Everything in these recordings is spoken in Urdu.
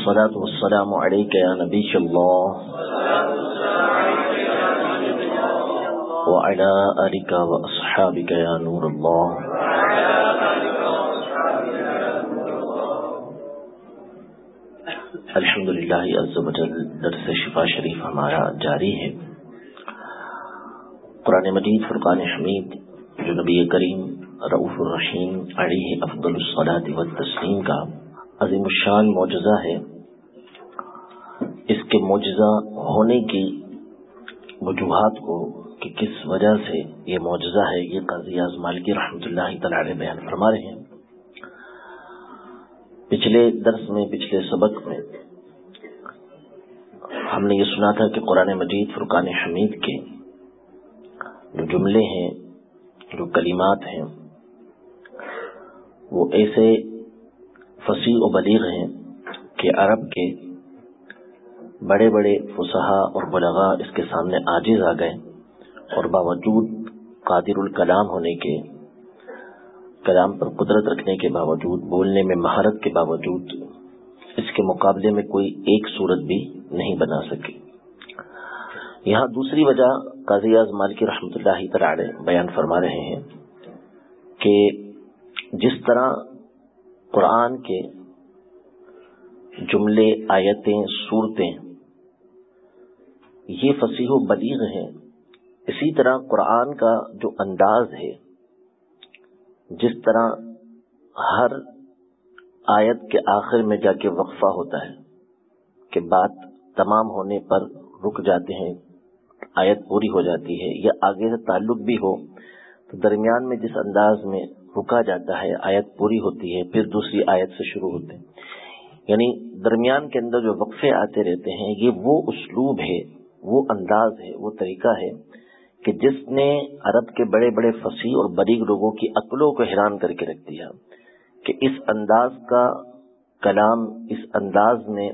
الصلاة والسلام عليك يا نبي الله. وعلى آلك وأصحابك يا نور الله. الحمد للہ عز و جل درس شفا شریف ہمارا جاری ہے. قرآن مجید، فرقان حمید، جو نبی کریم رعف الرحیم علیہ افضل الصلاۃ والتسلیم کا عظیم الشان معجزہ ہے۔ اس کے معجزہ ہونے کی وجوہات کو کہ کس وجہ سے یہ معجزہ ہے، یہ قاضی اعظم مالکی رحمۃ اللہ تعالی بیان فرما رہے ہیں۔ پچھلے درس میں، پچھلے سبق میں ہم نے یہ سنا تھا کہ قرآن مجید فرقان حمید کے جو جملے ہیں، جو کلمات ہیں، وہ ایسے فصیح و بلیغ ہیں کہ عرب کے بڑے بڑے فسحا اور بلغا اس کے سامنے عاجز آ گئے اور باوجود قادر الکلام ہونے کے کلام پر قدرت رکھنے کے باوجود، بولنے میں مہارت کے باوجود اس کے مقابلے میں کوئی ایک صورت بھی نہیں بنا سکے۔ یہاں دوسری وجہ قاضی اعظم مالکی رحمۃ اللہ تعالی بیان فرما رہے ہیں کہ جس طرح قرآن کے جملے، آیتیں، صورتیں، یہ فصیح و بلیغ ہیں۔ اسی طرح قرآن کا جو انداز ہے، جس طرح ہر آیت کے آخر میں جا کے وقفہ ہوتا ہے، کہ بات تمام ہونے پر رک جاتے ہیں، آیت پوری ہو جاتی ہے یا آگے سے تعلق بھی ہو، تو درمیان میں جس انداز میں رکا جاتا ہے، آیت پوری ہوتی ہے، پھر دوسری آیت سے شروع ہوتے ہیں۔ یعنی درمیان کے اندر جو وقفے آتے رہتے ہیں، یہ وہ اسلوب ہے، وہ انداز ہے، وہ طریقہ ہے کہ جس نے عرب کے بڑے بڑے فصیح اور بریک لوگوں کی عقلوں کو حیران کر کے رکھ دیا کہ اس انداز کا کلام، اس انداز میں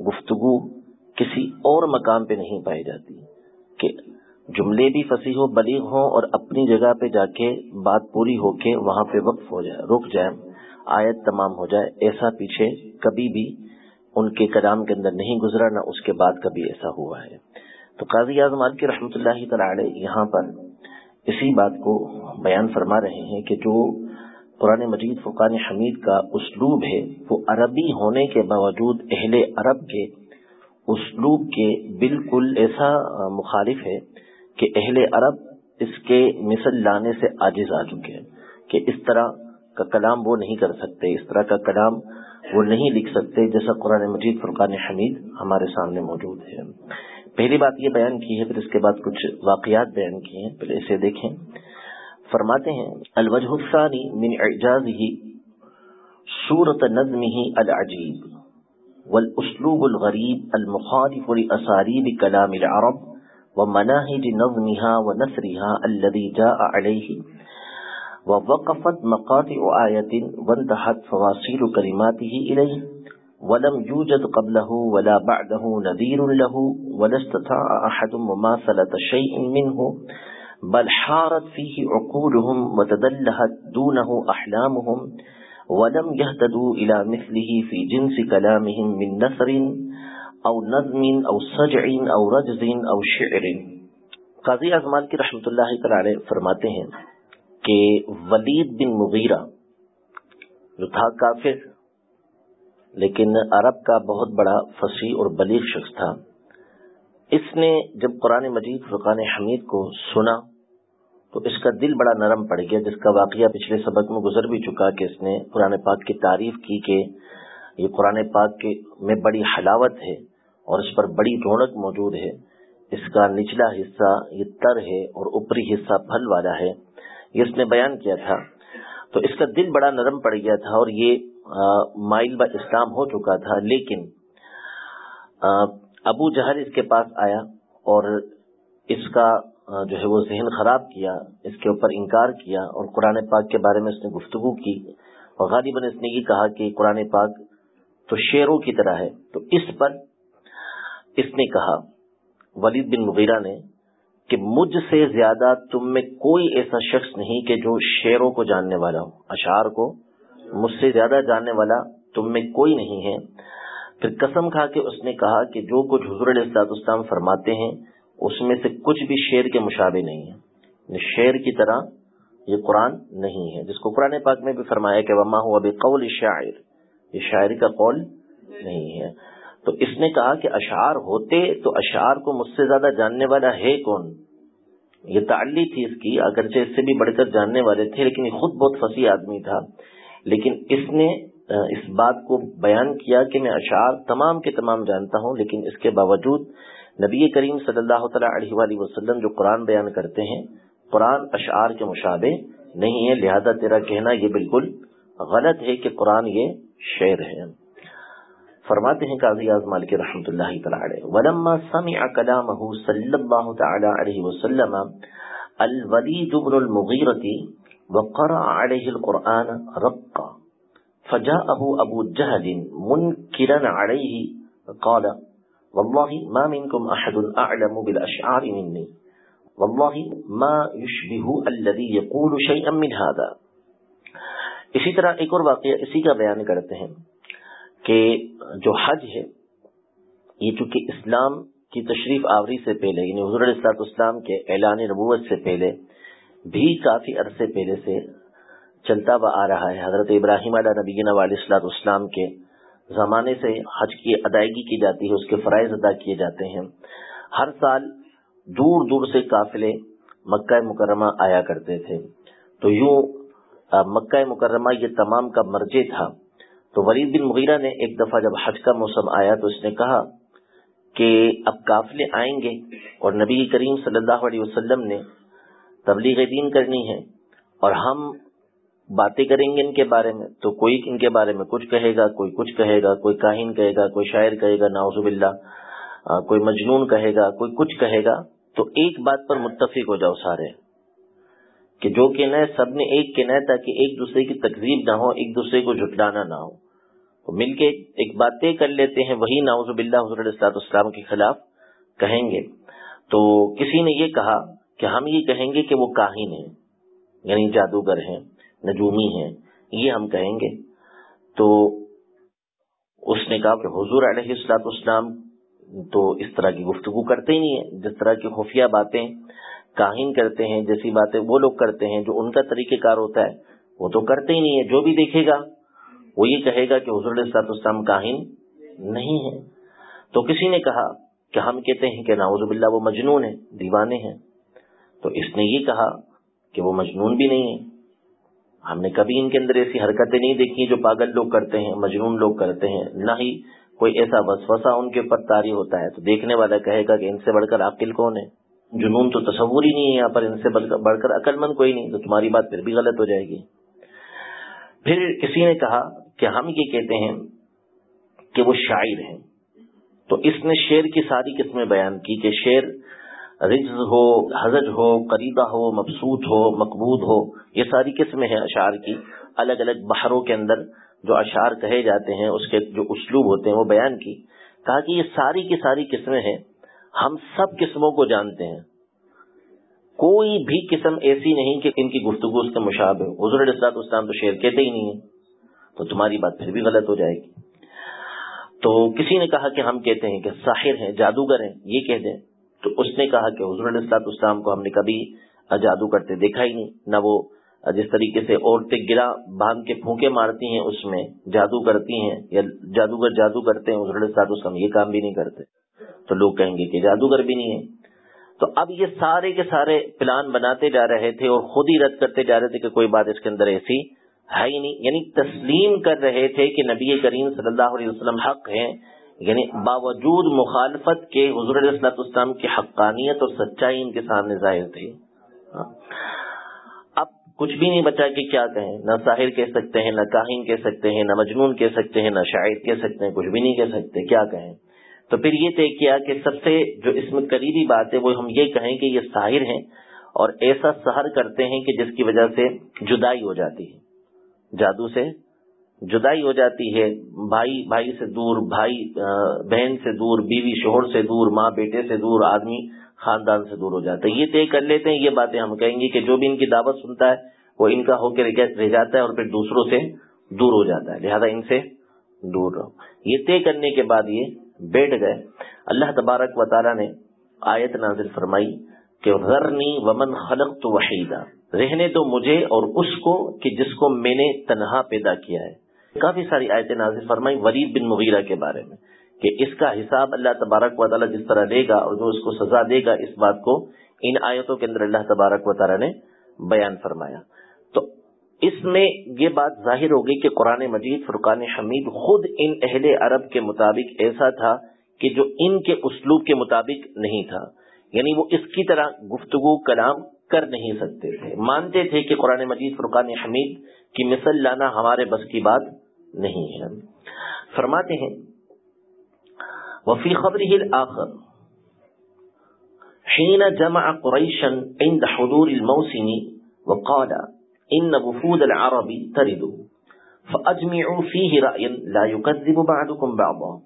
گفتگو کسی اور مقام پہ نہیں پائی جاتی کہ جملے بھی فصیح و بلیغ ہوں اور اپنی جگہ پہ جا کے بات پوری ہو کے وہاں پہ وقف ہو جائے، رک جائے، آیت تمام ہو جائے، ایسا پیچھے کبھی بھی ان کے کلام کے اندر نہیں گزرا، نہ اس کے بعد کبھی ایسا ہوا ہے۔ تو قاضی اعظم کی رحمۃ اللہ تعالی یہاں پر اسی بات کو بیان فرما رہے ہیں کہ جو قرآن مجید فقان حمید کا اسلوب ہے، وہ عربی ہونے کے باوجود اہل عرب کے اسلوب کے بالکل ایسا مخالف ہے کہ اہل عرب اس کے مثل لانے سے عاجز آ چکے ہیں کہ اس طرح کا کلام وہ نہیں کر سکتے، اس طرح کا کلام وہ نہیں لکھ سکتے جیسا قرآن مجید، فرقان حمید ہمارے سامنے موجود ہے۔ پہلی بات یہ بیان کی ہے، پھر اس کے بعد کچھ واقعات بیان کیے ہیں، پہلے اسے دیکھیں۔ فرماتے ہیں، الوجہ الثانی من اعجازه صورت نظمه العجیب والاسلوب الغریب المخالف لاساریب کلام العرب۔ ومناهج نظمها ونثرها الذي جاء عليه ووقفت مقاطع آية وانتهت فواصيل كلماته إليه ولم يوجد قبله ولا بعده نذير له ولا استطاع أحد مماثلة شيء منه بل حارت فيه عقولهم وتدلهت دونه أحلامهم ولم يهتدوا إلى مثله في جنس كلامهم من نثر أو نظم أو سجع أو رجز أو شعر قاضی ازمان کی رحمت اللہ تعالی فرماتے ہیں کہ ولید بن مغیرہ جو تھا کافر، لیکن عرب کا بہت بڑا فصیح اور بلیغ شخص تھا۔ اس نے جب قرآن مجید فرقان حمید کو سنا تو اس کا دل بڑا نرم پڑ گیا، جس کا واقعہ پچھلے سبق میں گزر بھی چکا کہ اس نے قرآن پاک کی تعریف کی کہ یہ قرآن پاک کے میں بڑی حلاوت ہے۔ اور اس پر بڑی رونق موجود ہے۔ اس کا نچلا حصہ یہ تر ہے اور اوپری حصہ پھل والا ہے۔ یہ اس نے بیان کیا تھا۔ تو اس کا دل بڑا نرم پڑ گیا تھا اور یہ مائل با اسلام ہو چکا تھا۔ لیکن ابو جہر اس کے پاس آیا اور اس کا جو ہے وہ ذہن خراب کیا، اس کے اوپر انکار کیا اور قرآن پاک کے بارے میں اس نے گفتگو کی۔ اور غالباً اس نے یہ کہا کہ قرآن پاک تو شیروں کی طرح ہے۔ تو اس پر اس نے کہا، ولید بن مغیرہ نے کہ مجھ سے زیادہ تم میں کوئی ایسا شخص نہیں کہ جو شیروں کو جاننے والا ہو، اشعار کو مجھ سے زیادہ جاننے والا تم میں کوئی نہیں ہے۔ پھر قسم کھا کے اس نے کہا کہ جو کچھ حضور علیہ اسلام فرماتے ہیں، اس میں سے کچھ بھی شعر کے مشابے نہیں ہے۔ یعنی شعر کی طرح یہ قرآن نہیں ہے۔ جس کو قرآن پاک میں بھی فرمایا کہ وما ہوا ابھی قول شاعر، یہ شاعری کا قول نہیں ہے۔ تو اس نے کہا کہ اشعار ہوتے تو اشعار کو مجھ سے زیادہ جاننے والا ہے کون؟ یہ تعلی تھی اس کی، اگرچہ اس سے بھی بڑھ کر جاننے والے تھے، لیکن یہ خود بہت فصیح آدمی تھا۔ لیکن اس نے اس بات کو بیان کیا کہ میں اشعار تمام کے تمام جانتا ہوں، لیکن اس کے باوجود نبی کریم صلی اللہ تعالیٰ علیہ وآلہ وسلم جو قرآن بیان کرتے ہیں، قرآن اشعار کے مشابے نہیں ہے۔ لہذا تیرا کہنا یہ بالکل غلط ہے کہ قرآن یہ شعر ہے۔ فرماتے ہیں قاضی اعظم مالک رحمۃ اللہ تعالی ولما سمع كلامه صلى الله تعالى عليه وسلم الوليد بن المغيرة وقرأ عليه القرآن رقا فجاءه ابو جهل منكرا عليه قال والله ما منكم احد اعلم بالاشعار مني والله ما يشبه الذي يقول شيئا من هذا اسی طرح ایک اور واقعہ اسی کا بیان کرتے ہیں۔ کہ جو حج ہے، یہ چونکہ اسلام کی تشریف آوری سے پہلے یعنی حضور السلاط اسلام کے اعلان نبوت سے پہلے، بھی کافی عرصے پہلے سے چلتا ہوا آ رہا ہے۔ حضرت ابراہیم علیہ نبی علیہ السلاط اسلام کے زمانے سے حج کی ادائیگی کی جاتی ہے، اس کے فرائض ادا کیے جاتے ہیں۔ ہر سال دور دور سے قافلے مکہ مکرمہ آیا کرتے تھے۔ تو یوں مکہ مکرمہ یہ تمام کا مرجے تھا۔ تو ولید بن مغیرہ نے ایک دفعہ جب حج کا موسم آیا تو اس نے کہا کہ اب قافلے آئیں گے اور نبی کریم صلی اللہ علیہ وسلم نے تبلیغ دین کرنی ہے اور ہم باتیں کریں گے ان کے بارے میں، تو کوئی ان کے بارے میں کچھ کہے گا، کوئی کچھ کہے گا، کوئی کاہن کہے گا، کوئی شاعر کہے گا ناؤزب اللہ کوئی مجنون کہے گا، کوئی کچھ کہے گا، تو ایک بات پر متفق ہو جاؤ سارے کہ جو کہنا ہے سب نے ایک کہنا ہے تاکہ ایک دوسرے کی تقریب نہ ہو، ایک دوسرے کو جھٹلانا نہ ہو۔ تو مل کے ایک بات طے کر لیتے ہیں، وہی ناوز باللہ حضرت السلاط اسلام کے خلاف کہیں گے۔ تو کسی نے یہ کہا کہ ہم یہ کہیں گے کہ وہ کاہن ہیں یعنی جادوگر ہیں، نجومی ہیں، یہ ہم کہیں گے۔ تو اس نے کہا کہ حضور علیہ السلاط اسلام تو اس طرح کی گفتگو کرتے ہی نہیں ہے جس طرح کی خفیہ باتیں کاہن کرتے ہیں، جیسی باتیں وہ لوگ کرتے ہیں، جو ان کا طریقہ کار ہوتا ہے، وہ تو کرتے ہی نہیں ہے جو بھی دیکھے گا وہ یہ کہے گا کہ حضور سات اسلام کاہن نہیں ہے تو کسی نے کہا کہ ہم کہتے ہیں کہ ناوز باللہ وہ مجنون ہے دیوانے ہیں۔ تو اس نے یہ کہا کہ وہ مجنون بھی نہیں ہے ہم نے کبھی ان کے اندر ایسی حرکتیں نہیں دیکھی جو پاگل لوگ کرتے ہیں، مجنون لوگ کرتے ہیں۔ نہ ہی کوئی ایسا وسوسہ ان کے اوپر تاری ہوتا ہے۔ تو دیکھنے والا کہے گا کہ ان سے بڑھ کر عقل کون ہے؟ جنون تو تصور ہی نہیں ہے یہاں پر، ان سے بڑھ کر عقل مند کوئی نہیں۔ تو تمہاری بات پھر بھی غلط ہو جائے گی۔ پھر کسی نے کہا کہ ہم یہ کہتے ہیں کہ وہ شاعر ہیں۔ تو اس نے شعر کی ساری قسمیں بیان کی کہ شعر رجز ہو، حضج ہو، قریبہ ہو، مبسوط ہو مقبوض ہو، یہ ساری قسمیں ہیں اشعار کی۔ الگ الگ بہاروں کے اندر جو اشعار کہے جاتے ہیں، اس کے جو اسلوب ہوتے ہیں، وہ بیان کی۔ کہا کہ یہ ساری کی ساری قسمیں ہیں، ہم سب قسموں کو جانتے ہیں۔ کوئی بھی قسم ایسی نہیں کہ ان کی گفتگو اس کے مشابہ حضور السلاط اسلام تو شعر کہتے ہی نہیں ہیں۔ تو تمہاری بات پھر بھی غلط ہو جائے گی۔ تو کسی نے کہا کہ ہم کہتے ہیں کہ ساحر ہیں، جادوگر ہیں، یہ کہہ دیں۔ تو اس نے کہا کہ حضور السلاط اسلام کو ہم نے کبھی جادو کرتے دیکھا ہی نہیں، نہ وہ جس طریقے سے عورتیں گرا باندھ کے پھونکے مارتی ہیں، اس میں جادو کرتی ہیں یا جادوگر جادو کرتے ہیں، حضور السلاط اسلام یہ کام بھی نہیں کرتے۔ تو لوگ کہیں گے کہ جادوگر بھی نہیں ہے تو اب یہ سارے کے سارے پلان بناتے جا رہے تھے اور خود ہی رد کرتے جا رہے تھے کہ کوئی بات اس کے اندر ایسی ہے ہی نہیں۔ یعنی تسلیم کر رہے تھے کہ نبی کریم صلی اللہ علیہ وسلم حق ہیں یعنی باوجود مخالفت کے حضور علیہ السلام کی حقانیت اور سچائی ان کے سامنے ظاہر تھی۔ ہاں۔ اب کچھ بھی نہیں بچا کہ کیا کہیں۔ نہ ساحر کہہ سکتے ہیں، نہ کاہن کہہ سکتے ہیں، نہ مجنون کہہ سکتے ہیں، نہ شاعر کہہ سکتے ہیں، کچھ بھی نہیں کہہ سکتے، کیا کہیں؟ تو پھر یہ طے کیا کہ سب سے جو اس میں قریبی بات ہے، وہ ہم یہ کہیں کہ یہ ساحر ہیں اور ایسا سہر کرتے ہیں کہ جس کی وجہ سے جدائی ہو جاتی ہے۔ جادو سے جدائی ہو جاتی ہے، بھائی بھائی سے دور، بھائی بہن سے دور، بیوی شوہر سے دور، ماں بیٹے سے دور، آدمی خاندان سے دور ہو جاتا ہے۔ یہ طے کر لیتے ہیں، یہ باتیں ہم کہیں گے کہ جو بھی ان کی دعوت سنتا ہے، وہ ان کا ہو کے رہ جاتا ہے اور پھر دوسروں سے دور ہو جاتا ہے۔ لہذا ان سے دور رہو۔ یہ طے کرنے کے بعد یہ بیٹھ گئے۔ اللہ تبارک و تعالیٰ نے آیت نازل فرمائی کہ غرنی ومن خلق تو وحیدہ۔ رہنے دو مجھے اور اس کو کہ جس کو میں نے تنہا پیدا کیا ہے۔ کافی ساری آیتیں نازل فرمائی ولید بن مغیرہ کے بارے میں کہ اس کا حساب اللہ تبارک و تعالیٰ جس طرح دے گا اور جو اس کو سزا دے گا اس بات کو ان آیتوں کے اندر اللہ تبارک و تعالیٰ نے بیان فرمایا۔ تو اس میں یہ بات ظاہر ہوگی کہ قرآن مجید، فرقان حمید خود ان اہل عرب کے مطابق ایسا تھا کہ جو ان کے اسلوب کے مطابق نہیں تھا۔ یعنی وہ اس کی طرح گفتگو، کلام کر نہیں سکتے تھے۔ مانتے تھے کہ قرآن مجید فرقان حمید کی مثل لانا ہمارے بس کی بات نہیں ہے۔ فرماتے ہیں، وفی خبر الآخر حين جمع قريشا عند حضور الموسم وقال إن وفود العرب ترد فأجمعوا فيه رأيا لا يكذب بعضكم بعضا،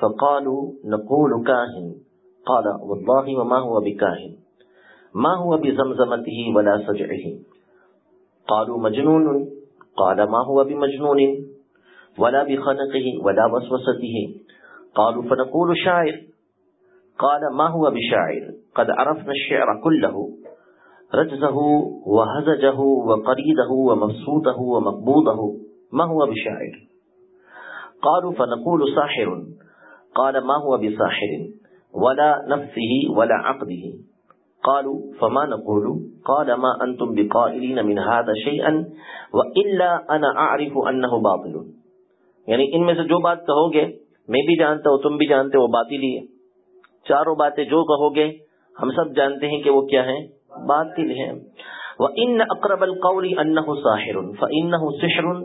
فقالوا نقول كاهن قال والله وما هو بكاهن ما هو بزمزمته ولا سجعه. قالوا مجنون. قال ما هو بمجنون؟ ولا بخنقه ولا وسوسته. قالوا فنقول شاعر. قال ما هو بشاعر؟ قد عرفنا الشعر كله. رجزه وهزجه وقريده ومبسوطه ومقبوضه. ما هو بشاعر؟ قالوا فنقول ساحر. قال ما هو بساحر؟ ولا نفسه ولا عقده قالوا، فما نقول؟ قال، ما أنتم بقائلين من هذا شيئا، وإلا أنا أعرف أنه باطل. یعنی ان میں سے جو بات کہو گے، میں بھی جانتا ہوں، تم بھی جانتے ہو بات ہی لیے چاروں باتیں جو کہو گے، ہم سب جانتے ہیں کہ وہ کیا ہیں؟ باطل ہیں۔ وَإِنَّ أَقْرَبَ الْقَوْلِ أَنَّهُ سَاحِرٌ فَإِنَّهُ سِحْرٌ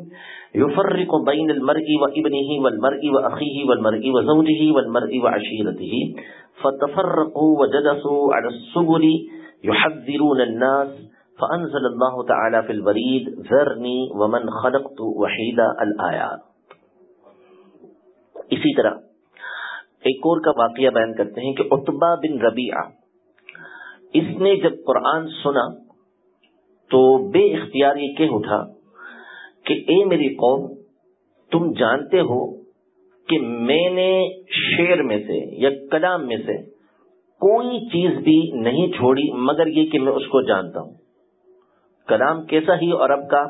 يُفَرِّقُ بَيْنَ الْمَرْءِ وَإِبْنِهِ وَالْمَرْءِ وَأَخِيهِ وَالْمَرْءِ وَزَوْجِهِ وَالْمَرْءِ وَعَشِيرَتِهِ فَتَفَرَّقُوا وَجَلَسُوا عَلَى السُّبُلِ يُحَذِّرُونَ النَّاسِ فَأَنزَلَ اللَّهُ تَعَالَى فِي الْوَرِيدِ ذَرْنِي وَمَنْ خَلَقْتُ وَحِيدًا الْآيَاتِ اسی طرح ایک اور کا واقعہ بیان کرتے ہیں کہ اتبا بن ربیع اس نے جب قرآن سنا تو بے اختیار یہ کہ اٹھا کہ اے میری قوم، تم جانتے ہو کہ میں نے شعر میں سے یا کلام میں سے کوئی چیز بھی نہیں چھوڑی مگر یہ کہ میں اس کو جانتا ہوں۔ کلام کیسا ہی اور اب کا،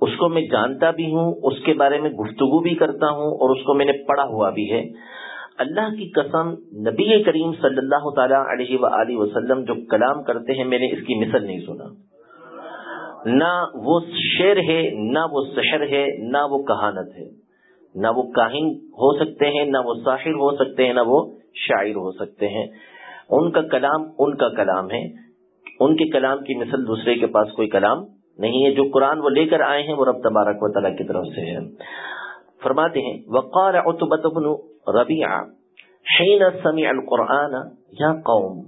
اس کو میں جانتا بھی ہوں، اس کے بارے میں گفتگو بھی کرتا ہوں اور اس کو میں نے پڑھا ہوا بھی ہے۔ اللہ کی قسم، نبی کریم صلی اللہ تعالی علیہ و وسلم جو کلام کرتے ہیں، میں نے اس کی مثل نہیں سنا۔ نہ وہ شعر ہے، نہ وہ سحر ہے، نہ وہ کہانت ہے۔ نہ وہ کاہن ہو سکتے ہیں، نہ وہ ساحر ہو سکتے ہیں، نہ وہ شاعر ہو سکتے ہیں۔ ان کا کلام ان کا کلام ہے۔ ان کے کلام کی مثل دوسرے کے پاس کوئی کلام نہیں ہے۔ جو قرآن وہ لے کر آئے ہیں، وہ رب تبارک و تعالیٰ کی طرف سے ہے۔ فرماتے ہیں، وقال عتبت بن ربیع حين سمع القرآن، یا قوم،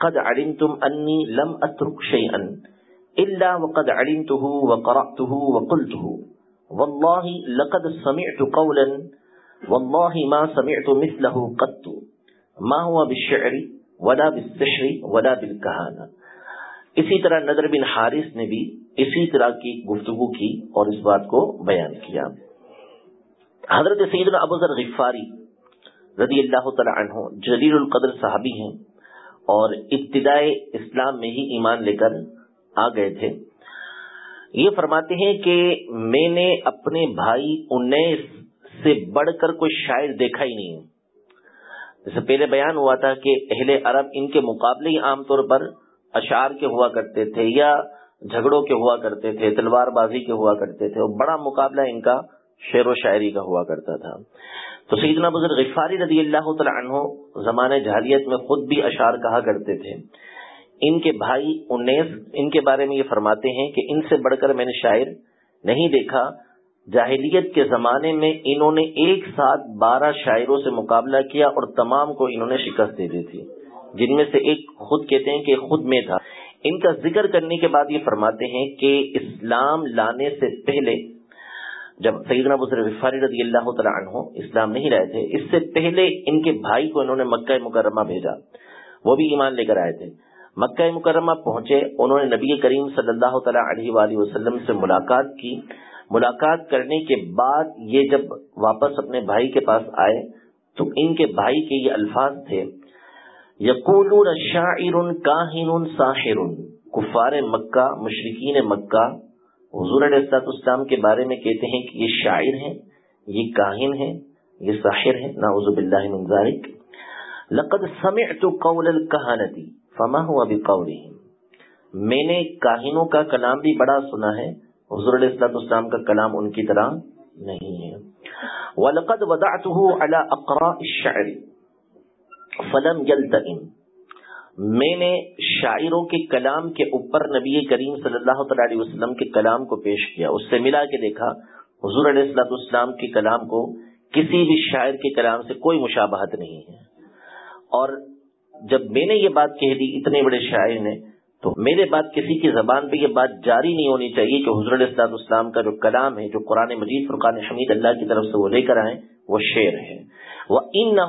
قد علمتم انی لم اترک شیئا الا وقد علمته وقرأته وقلته. والله لقد سمعت قولا، والله ما سمعت مثله قط. ما هو بالشعر ولا بالسحر ولا بالكهانة. اسی طرح نظر بن حارث نے بھی اسی طرح کی گفتگو کی اور اس بات کو بیان کیا۔ حضرت سیدنا ابو ذر غفاری رضی اللہ تعالی عنہ جلیل القدر صحابی ہیں اور ابتدائے اسلام میں ہی ایمان لے کر آ گئے تھے۔ یہ فرماتے ہیں کہ میں نے اپنے بھائی انیس سے بڑھ کر کوئی شاعر دیکھا ہی نہیں۔ جیسے پہلے بیان ہوا تھا کہ اہل عرب ان کے مقابلے ہی عام طور پر اشعار کے ہوا کرتے تھے یا جھگڑوں کے ہوا کرتے تھے، تلوار بازی کے ہوا کرتے تھے۔ اور بڑا مقابلہ ان کا شعر و شاعری کا ہوا کرتا تھا۔ تو سیدنا بزرگ غفاری رضی اللہ تعالیٰ عنہ زمانے جہلیت میں خود بھی اشعار کہا کرتے تھے۔ ان کے بھائی انیس ان کے بارے میں یہ فرماتے ہیں کہ ان سے بڑھ کر میں نے شاعر نہیں دیکھا۔ جاہلیت کے زمانے میں انہوں نے ایک ساتھ بارہ شاعروں سے مقابلہ کیا اور تمام کو انہوں نے شکست دے دی تھی، جن میں سے ایک خود کہتے ہیں کہ خود میں تھا۔ ان کا ذکر کرنے کے بعد یہ فرماتے ہیں کہ اسلام لانے سے پہلے جب سیدنا بزر غفاری رضی اللہ تعالیٰ عنہ اسلام نہیں رہے تھے، اس سے پہلے ان کے بھائی کو انہوں نے مکہ مکرمہ بھیجا۔ وہ بھی ایمان لے کر آئے تھے۔ مکہ مکرمہ پہنچے، انہوں نے نبی کریم صلی اللہ تعالیٰ علیہ وآلہ وسلم سے ملاقات کی۔ ملاقات کرنے کے بعد یہ جب واپس اپنے بھائی کے پاس آئے، تو ان کے بھائی کے یہ الفاظ تھے یقول شاعر کاہن ساحر کفار مکہ مشرقین مکہ، حضور علیہ السلاط اسلام کے بارے میں کہتے ہیں کہ یہ شاعر ہیں، یہ کاہن ہیں، یہ ساحر ہیں۔ ناوز باللہ من ذالک لقد سمعت قول الکہانتی فما ہوا بقولہم میں نے کاہنوں کا کلام بھی بڑا سنا ہے۔ حضور علیہ السلاط اسلام کا کلام ان کی طرح نہیں ہے۔ وَلَقَدْ وَدَعْتُهُ عَلَى أَقْرَاءِ الشَّعْرِ فلم یلتئم میں نے شاعروں کے کلام کے اوپر نبی کریم صلی اللہ تعالی علیہ وسلم کے کلام کو پیش کیا۔ اس سے ملا کے دیکھا حضور علیہ السلاۃ السلام کے کلام کو کسی بھی شاعر کے کلام سے کوئی مشابہت نہیں ہے۔ اور جب میں نے یہ بات کہہ دی اتنے بڑے شاعر نے، تو میرے بعد کسی کی زبان پہ یہ بات جاری نہیں ہونی چاہیے کہ حضور علیہ اسلام کا جو کلام ہے، جو قرآن مجید، فرقان حمید اللہ کی طرف سے وہ لے کر آئے وہ شعر ہے۔ وہ ان نہ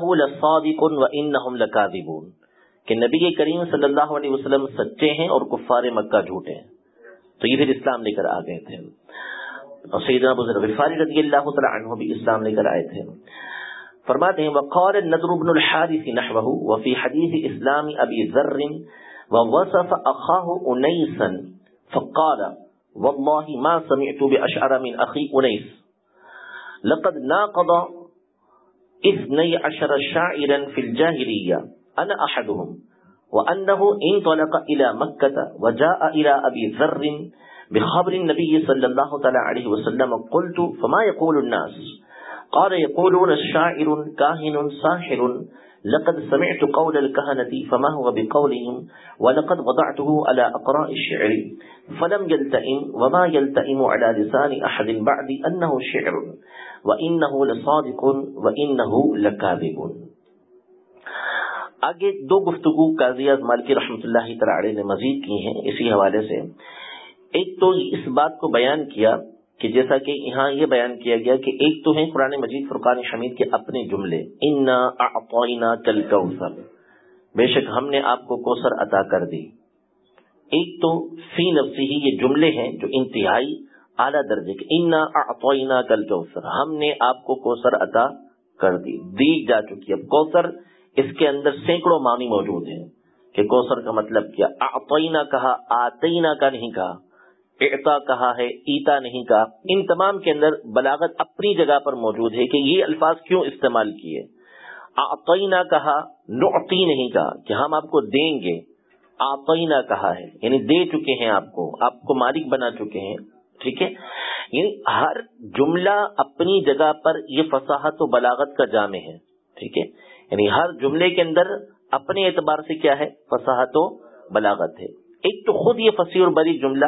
ان نہ کہ نبی کریم صلی اللہ علیہ وسلم سچے ہیں اور کفار مکہ جھوٹے ہیں۔ تو یہ پھر اسلام لے کر آ گئے تھے۔ اور سیدنا بزر غفاری رضی اللہ تعالی عنہ بھی اسلام لے کر آئے تھے۔ فرماتے ہیں، وقال النضر بن الحارث نحوه، وفي حديث اسلام ابي ذر، ووصف اخاه انيسا فقال، والله ما سمعت باشعر من اخي انيس لقد ناقض اثني عشر شاعرا في الجاهليه انا احدهم وانه انطلق الى مكه وجاء الى ابي ذر بخبر النبي صلى الله عليه وسلم، قلت، فما يقول الناس؟ قال يقولون الشاعر كاهن ساحر. لقد سمعت قول الكهنة فما هو بقولهم؟ ولقد وضعته على أقراء الشعر. فلم يلتئم وما يلتئم على لسان أحد بعد أنه شعر. وإنه لصادق وإنه لكاذب. آگے دو گفتگو قاضی مالکی رحمۃ اللہ تعالی نے مزید کی ہیں اسی حوالے سے. ایک تو اس بات کو بیان کیا کہ جیسا کہ یہاں یہ بیان کیا گیا کہ ایک تو ہے قرآن مجید، فرقان حمید کے اپنے جملے، انا کل کوثر بے شک ہم نے آپ کو کوثر عطا کر دی۔ ایک تو فی نفسی ہی یہ جملے ہیں جو انتہائی اعلیٰ درجے کے، انا کل کوثر ہم نے آپ کو کوثر عطا کر دی دی جا چکی۔ اب کوثر اس کے اندر سینکڑوں معنی موجود ہیں کہ کوثر کا مطلب کیا؟ آتئینہ کہا آتئینہ کا نہیں کہا۔ اعتا کہا ہے، ایتا نہیں کہا۔ ان تمام کے اندر بلاغت اپنی جگہ پر موجود ہے کہ یہ الفاظ کیوں استعمال کیے۔ آتئینہ کہا، نعطی نہیں کہا کہ ہم آپ کو دیں گے۔ آتئینہ کہا ہے یعنی دے چکے ہیں آپ کو آپ کو مالک بنا چکے ہیں۔ ٹھیک ہے؟ یعنی ہر جملہ اپنی جگہ پر یہ فصاحت و بلاغت کا جامع ہے۔ ٹھیک ہے؟ یعنی ہر جملے کے اندر اپنے اعتبار سے کیا ہے؟ فصاحت و بلاغت ہے۔ ایک تو خود یہ فصیح اور بری جملہ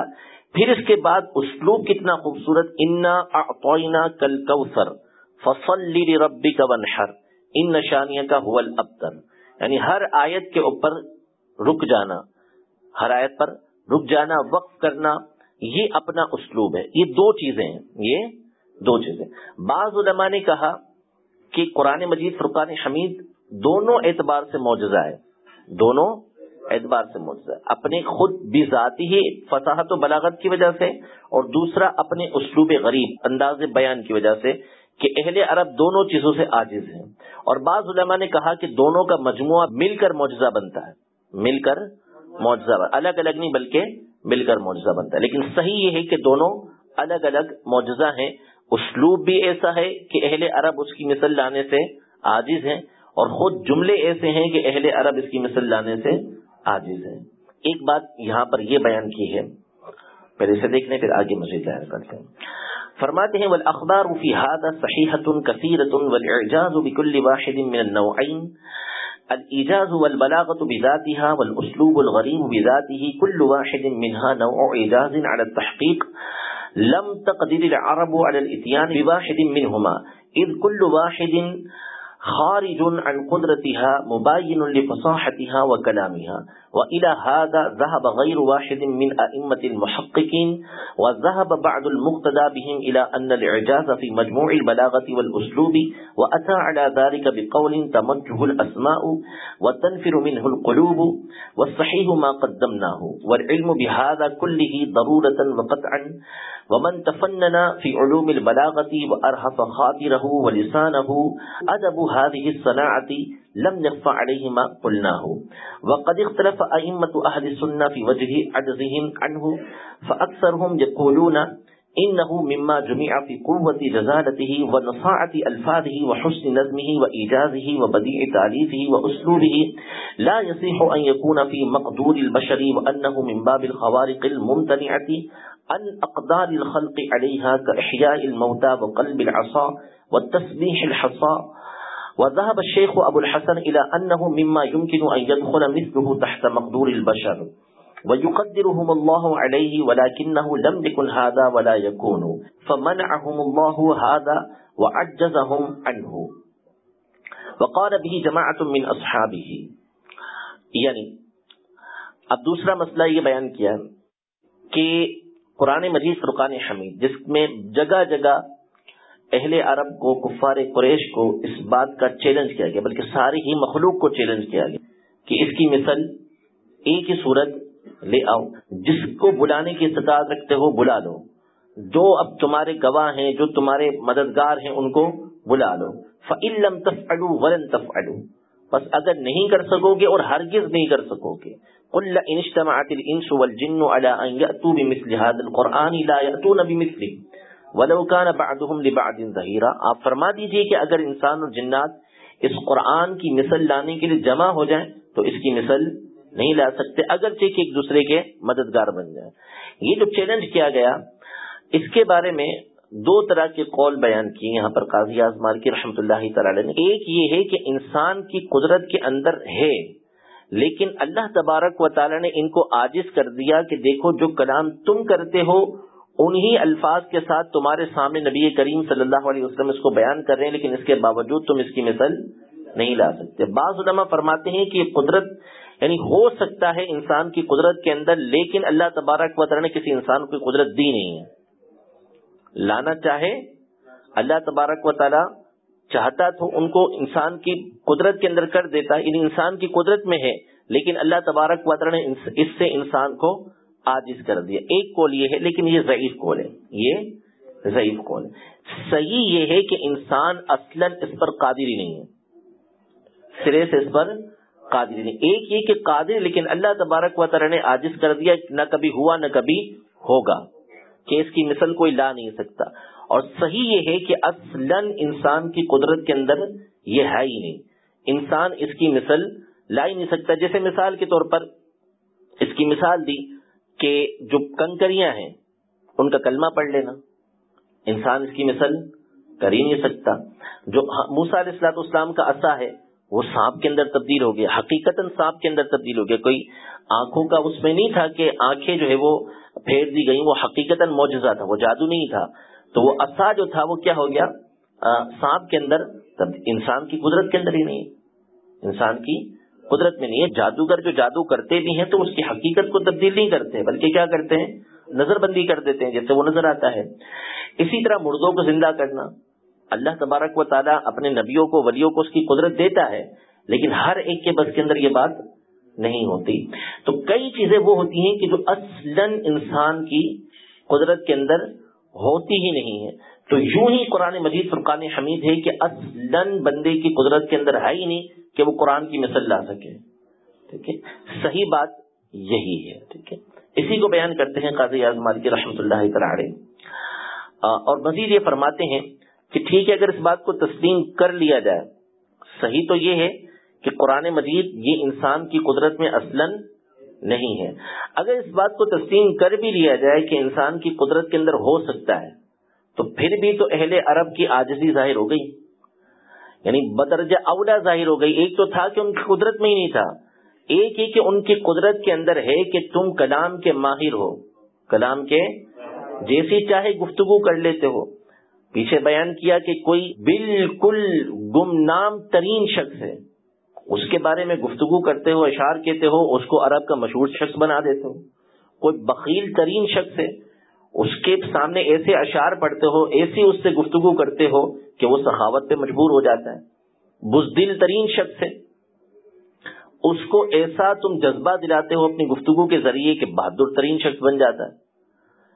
پھر اس کے بعد اسلوب کتنا خوبصورت، انا کل کوثر فصل ربی کا ونحر ان نشانیہ کا حول ابتر یعنی ہر آیت کے اوپر رک جانا، ہر آیت پر رک جانا، وقف کرنا، یہ اپنا اسلوب ہے۔ یہ دو چیزیں ہیں۔ یہ دو چیزیں۔ بعض علماء نے کہا کہ قرآن مجید، فرقان حمید دونوں اعتبار سے معجزہ ہے۔ دونوں اعتبار سے معجزہ اپنے خود بھی ذاتی ہی فصاحت و بلاغت کی وجہ سے اور دوسرا اپنے اسلوب غریب انداز بیان کی وجہ سے کہ اہل عرب دونوں چیزوں سے عاجز ہیں۔ اور بعض علماء نے کہا کہ دونوں کا مجموعہ مل کر معجزہ بنتا ہے۔ مل کر معجزہ الگ الگ نہیں بلکہ مل کر معجزہ بنتا ہے۔ لیکن صحیح یہ ہے کہ دونوں الگ الگ معجزہ ہیں۔ اسلوب بھی ایسا ہے کہ اہل عرب اس کی مثل لانے سے عاجز ہیں اور خود جملے ایسے ہیں کہ اہل عرب اس کی مثل لانے سے عاجز ہیں۔ ایک بات یہاں پر یہ بیان کی ہے، پہلے سے دیکھنے پھر آگے مجھے بیان کرتے ہیں۔ فرماتے ہیں والاخبار فی هذا صحیحة كثيرة والاعجاز بكل واحد من النوعين الايجاز والبلاغة بذاتها والاسلوب الغريب بذاته كل واحد منها نوع ايجاز على التحقيق لم تقدر العرب على الاتيان بواحد منهما اذ كل واحد خارج عن قدرتها مباين لفصاحتها وكلامها. وإلى هذا ذهب غير واحد من أئمة المحققين وذهب بعض المقتدى بهم إلى أن الإعجاز في مجموع البلاغة والأسلوب وأتى على ذلك بقول تمجه الأسماء وتنفر منه القلوب والصحيح ما قدمناه والعلم بهذا كله ضرورة وقطعا ومن تفنن في علوم البلاغة وأرهف خاطره ولسانه أدب هذه الصناعة لم يخفى عليه ما قلناه وقد اختلف أئمة أهل السنة في وجه عجزهم عنه، فأكثرهم يقولون إنه مما جمع في قوة جزالته ونصاعة ألفاظه وحسن نظمه وإيجازه وبديع تاليفه وأسلوبه لا يصيح أن يكون في مقدور البشر وأنه من باب الخوارق الممتنعة عن أقدار الخلق عليها كإحياء الموتى وقلب العصا والتسبيح الحصى وذهب الشيخ أبو الحسن إلى أنه مما يمكن أن يدخل مثله تحت مقدور البشر. ويقدرهم الله عليه ولكنه لم يكن هذا ولا يكون. فمنعهم الله هذا وعجزهم عنه. وقال به جماعة من أصحابه. یعنی اب دوسرا مسئلہ یہ بیان کیا کہ قرآن مجید فرقان حمید، جس میں جگہ جگہ اہل عرب کو، کفار قریش کو اس بات کا چیلنج کیا گیا، بلکہ ساری ہی مخلوق کو چیلنج کیا گیا کہ اس کی مثل ایک ہی صورت لے آؤ، جس کو بلانے کی استطاعت رکھتے ہو بلا لو۔ جو اب تمہارے گواہ ہیں، جو تمہارے مددگار ہیں، ان کو بلا لو۔ فعلم تف اڈو ورن تف اڈو بس اگر نہیں کر سکو گے اور ہرگز نہیں کر سکو گے۔ قل ان اجتمعت الانس والجن على ان ياتوا بمثل هذا القران لا ياتون بمثله۔ ولو كان بعضهم لبعض ظهيرا آپ فرما دیجیے کہ اگر انسان اور جنات اس قرآن کی مثل لانے کے لیے جمع ہو جائیں تو اس کی مثل نہیں لا سکتے، اگرچہ کہ ایک دوسرے کے مددگار بن جائیں۔ یہ جو چیلنج کیا گیا، اس کے بارے میں دو طرح کے قول بیان کیے یہاں پر قاضی اعظمار کی رحمت اللہ تعالی نے ایک یہ ہے کہ انسان کی قدرت کے اندر ہے، لیکن اللہ تبارک و تعالی نے ان کو عاجز کر دیا کہ دیکھو جو کلام تم کرتے ہو انہی الفاظ کے ساتھ تمہارے سامنے نبی کریم صلی اللہ علیہ وسلم اس کو بیان کر رہے ہیں، لیکن اس کے باوجود تم اس کی مثل نہیں لا سکتے۔ بعض علماء فرماتے ہیں کہ یہ قدرت یعنی ہو سکتا ہے انسان کی قدرت کے اندر، لیکن اللہ تبارک و تعالی نے کسی انسان کو قدرت دی نہیں ہے۔ لانا چاہے، اللہ تبارک و تعالی چاہتا تو ان کو انسان کی قدرت کے اندر کر دیتا یعنی انسان کی قدرت میں ہے، لیکن اللہ تبارک و تعالی نے اس سے انسان کو آجز کر دیا۔ ایک کول یہ ہے، لیکن یہ ضعیف کول ہے۔ یہ ضعیف کول ہے۔ صحیح یہ ہے کہ انسان اصلا اس پر قادری نہیں ہے۔ سرے سے اس پر قادری نہیں۔ ایک یہ کہ قادر، لیکن اللہ تبارک و تعالی نے آجز کر دیا، نہ کبھی ہوا، نہ کبھی ہوگا۔ کہ اس کی مثل کوئی لا نہیں سکتا۔ اور صحیح یہ ہے کہ اصلا انسان کی قدرت کے اندر یہ ہے ہی نہیں۔ انسان اس کی مثل لا ہی نہیں سکتا۔ جیسے مثال کے طور پر اس کی مثال دی۔ کہ جو کنکریاں ہیں، ان کا کلمہ پڑھ لینا۔ انسان اس کی مثل کر ہی نہیں سکتا۔ جو موسا علیہ السلاط اسلام کا اصا ہے، وہ سانپ کے اندر تبدیل ہو گیا۔ حقیقت سانپ کے اندر تبدیل ہو گیا۔ کوئی آنکھوں کا اس میں نہیں تھا کہ آنکھیں جو ہے وہ پھیر دی گئی وہ حقیقت معجزہ تھا، وہ جادو نہیں تھا۔ تو وہ اصا جو تھا، وہ کیا ہو گیا؟ سانپ کے اندر انسان کی قدرت کے اندر ہی نہیں۔ انسان کی قدرت میں نہیں ہے، جادوگر جو جادو کرتے بھی ہیں تو اس کی حقیقت کو تبدیل نہیں کرتے، بلکہ کیا کرتے ہیں؟ نظر بندی کر دیتے ہیں جیسے وہ نظر آتا ہے۔ اسی طرح مردوں کو زندہ کرنا۔ اللہ تبارک و تعالیٰ اپنے نبیوں کو، ولیوں کو اس کی قدرت دیتا ہے، لیکن ہر ایک کے بس کے اندر یہ بات نہیں ہوتی۔ تو کئی چیزیں وہ ہوتی ہیں کہ جو اصلاً انسان کی قدرت کے اندر ہوتی ہی نہیں ہے تو یوں ہی قرآن مجید فرقان حمید ہے کہ اصلاً بندے کی قدرت کے اندر ہے ہی نہیں۔ کہ وہ قرآن کی مثل لا سکے۔ ٹھیک ہے؟ صحیح بات یہی ہے، ٹھیک ہے؟ اسی کو بیان کرتے ہیں قاضی اعظم کی رحمۃ اللہ تعالی۔ اور مزید یہ فرماتے ہیں کہ ٹھیک ہے، اگر اس بات کو تسلیم کر لیا جائے، صحیح تو یہ ہے کہ قرآن مجید یہ انسان کی قدرت میں اصلا نہیں ہے۔ اگر اس بات کو تسلیم کر بھی لیا جائے کہ انسان کی قدرت کے اندر ہو سکتا ہے، تو پھر بھی تو اہل عرب کی آجزی ظاہر ہو گئی۔ یعنی بدرجہ اولا ظاہر ہو گئی۔ ایک تو تھا کہ ان کی قدرت میں ہی نہیں تھا۔ ایک ہی کہ ان کی قدرت کے اندر ہے کہ تم کلام کے ماہر ہو۔ کلام کے جیسی چاہے گفتگو کر لیتے ہو۔ پیچھے بیان کیا کہ کوئی بالکل گمنام ترین شخص ہے۔ اس کے بارے میں گفتگو کرتے ہو اشار کہتے ہو، اس کو عرب کا مشہور شخص بنا دیتے ہو۔ کوئی بخیل ترین شخص ہے۔ اس کے سامنے ایسے اشار پڑھتے ہو، ایسی اس سے گفتگو کرتے ہو کہ وہ سخاوت پہ مجبور ہو جاتا ہے، بزدل ترین شخص ہے۔ اس کو ایسا تم جذبہ دلاتے ہو اپنی گفتگو کے ذریعے کہ بہادر ترین شخص بن جاتا ہے۔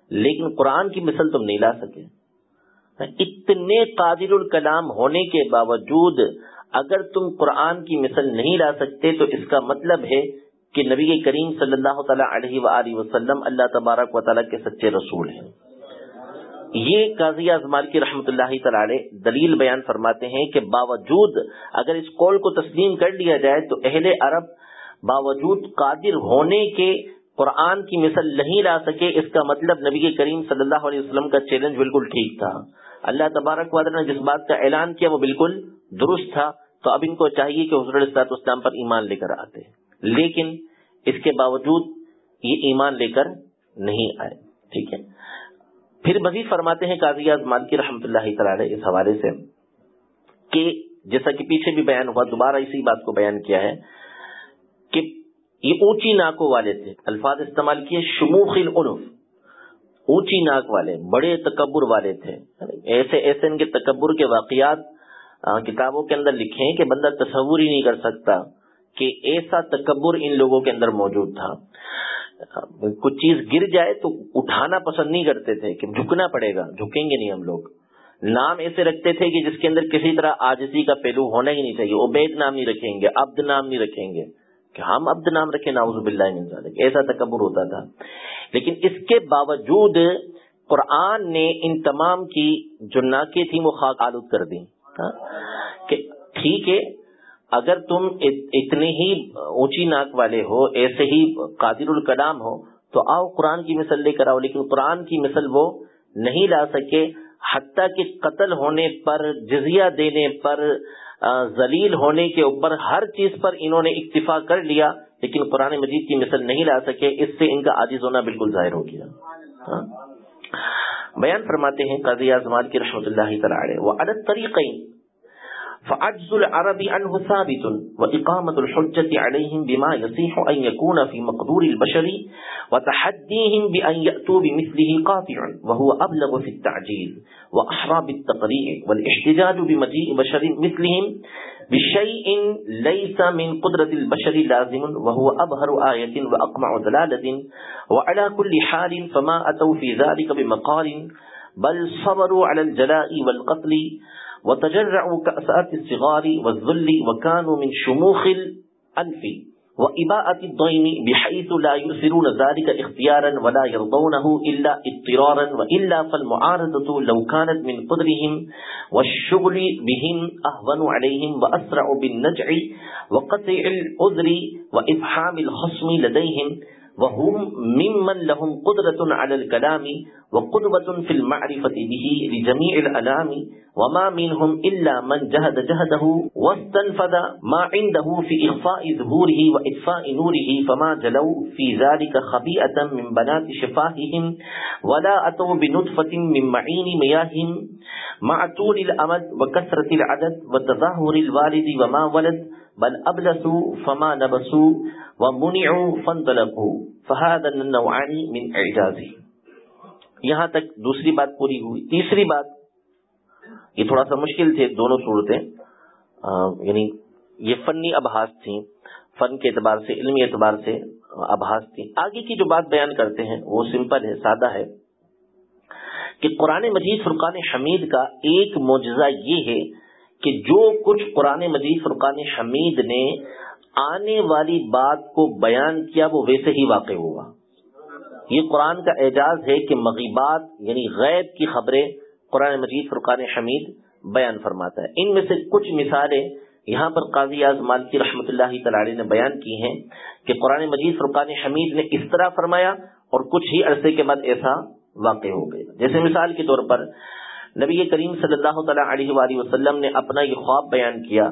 لیکن قرآن کی مثل تم نہیں لا سکے۔ اتنے قادر الکلام ہونے کے باوجود اگر تم قرآن کی مثل نہیں لا سکتے تو اس کا مطلب ہے کہ نبی کریم صلی اللہ تعالیٰ علیہ وآلہ وسلم اللہ تبارک و تعالیٰ کے سچے رسول ہیں۔ یہ قاضی اعظمال کی رحمت اللہ تعالی دلیل بیان فرماتے ہیں کہ باوجود اگر اس قول کو تسلیم کر لیا جائے تو اہل عرب باوجود قادر ہونے کے قرآن کی مثل نہیں لا سکے، اس کا مطلب نبی کریم صلی اللہ علیہ وسلم کا چیلنج بالکل ٹھیک تھا۔ اللہ تبارک وادر نے جس بات کا اعلان کیا وہ بالکل درست تھا۔ تو اب ان کو چاہیے کہ حضرت السلاط اسلام پر ایمان لے کر آتے۔ لیکن اس کے باوجود یہ ایمان لے کر نہیں آئے۔ ٹھیک ہے۔ پھر مزید فرماتے ہیں قاضی اعظمان کی رحمت اللہ تعالی اس حوالے سے کہ جیسا کہ پیچھے بھی بیان ہوا، دوبارہ اسی بات کو بیان کیا ہے کہ یہ اونچی ناکوں والے تھے، الفاظ استعمال کیے، شموخ العنف، اونچی ناک والے، بڑے تکبر والے تھے۔ ایسے ایسے ان کے تکبر کے واقعات کتابوں کے اندر لکھے ہیں کہ بندہ تصور ہی نہیں کر سکتا کہ ایسا تکبر ان لوگوں کے اندر موجود تھا۔ ہاں، کچھ چیز گر جائے تو اٹھانا پسند نہیں کرتے تھے کہ جھکنا پڑے گا، جھکیں گے نہیں ہم لوگ۔ نام ایسے رکھتے تھے کہ جس کے اندر کسی طرح آجزی کا پہلو ہونا ہی نہیں چاہیے۔ عبید نام نہیں رکھیں گے، عبد نام نہیں رکھیں گے۔ کہ ہم عبد نام رکھیں ناؤز باللہ ایسا تکبر ہوتا تھا۔ لیکن اس کے باوجود قرآن نے ان تمام کی جو ناکیں تھیں وہ خاک آلود کر دی ہاں، کہ ٹھیک ہے اگر تم اتنے ہی اونچی ناک والے ہو، ایسے ہی قادر الکلام ہو، تو آؤ قرآن کی مثل لے کر آؤ، لیکن قرآن کی مثل وہ نہیں لا سکے، حتیٰ کہ قتل ہونے پر، جزیہ دینے پر ذلیل ہونے کے اوپر ہر چیز پر انہوں نے اکتفا کر لیا، لیکن قرآن مجید کی مثل نہیں لا سکے، اس سے ان کا عاجز ہونا بالکل ظاہر ہو گیا۔ بیان فرماتے ہیں قاضی اعظمان کی رحمت اللہ تعالی وہ الگ طریقے فعجز العرب عنه ثابت، وإقامة الحجة عليهم بما يصيح أن يكون في مقدور البشر، وتحديهم بأن يأتوا بمثله قاطع، وهو أبلغ في التعجيز وأحرى بالتقريع والاحتجاج بمجيء بشر مثلهم، بشيء ليس من قدرة البشر لازم، وهو أظهر آية وأقمع دلالة، وعلى كل حال فما أتوا في ذلك بمقال، بل صبروا على الجلاء والقتل وتجرعوا كأسات الصغار والذل وكانوا من شموخ الأنف وإباءة الضيم بحيث لا يؤثرون ذلك اختيارا ولا يرضونه إلا اضطرارا وإلا فالمعارضة لو كانت من قدرهم والشغل بهم أهون عليهم وأسرع بالنجع وقطع العذر وإفحام الخصم لديهم وهم ممن لهم قدرة على الكلام وقدوة في المعرفة به لجميع الألام وما منهم إلا من جهد جهده واستنفذ ما عنده في إخفاء ظهوره وإطفاء نوره فما جلوا في ذلك خبيئة من بنات شفاههم ولا أتوا بنطفة من معين مياههم مع طول الأمد وكثرة العدد وتظاهر الوالد وما ولد بل ابلسوا فما نبسوا ومنعوا فانطلقوا فهذا النوعان من اعجازه یہاں تک دوسری بات پوری ہوئی۔ تیسری بات، یہ تھوڑا سا مشکل تھے دونوں صورتیں۔ یعنی یہ فنی ابحاس تھیں۔ فن کے اعتبار سے، علمی اعتبار سے ابحاس تھی آگے کی جو بات بیان کرتے ہیں، وہ سمپل ہے، سادہ ہے کہ قرآن مجید فرقان حمید کا ایک معجزہ یہ ہے کہ جو کچھ قرآن مجید فرقان حمید نے آنے والی بات کو بیان کیا وہ ویسے ہی واقع ہوا یہ قرآن کا اعجاز ہے کہ مغیبات یعنی غیب کی خبریں قرآن مجید فرقان حمید بیان فرماتا ہے۔ ان میں سے کچھ مثالیں یہاں پر قاضی اعظمان کی رحمت اللہ تعالی نے بیان کی ہیں کہ قرآن مجید فرقان حمید نے اس طرح فرمایا اور کچھ ہی عرصے کے بعد ایسا واقع ہو گیا۔ جیسے مثال کے طور پر نبی کریم صلی اللہ تعالیٰ علیہ وآلہ وسلم نے اپنا یہ خواب بیان کیا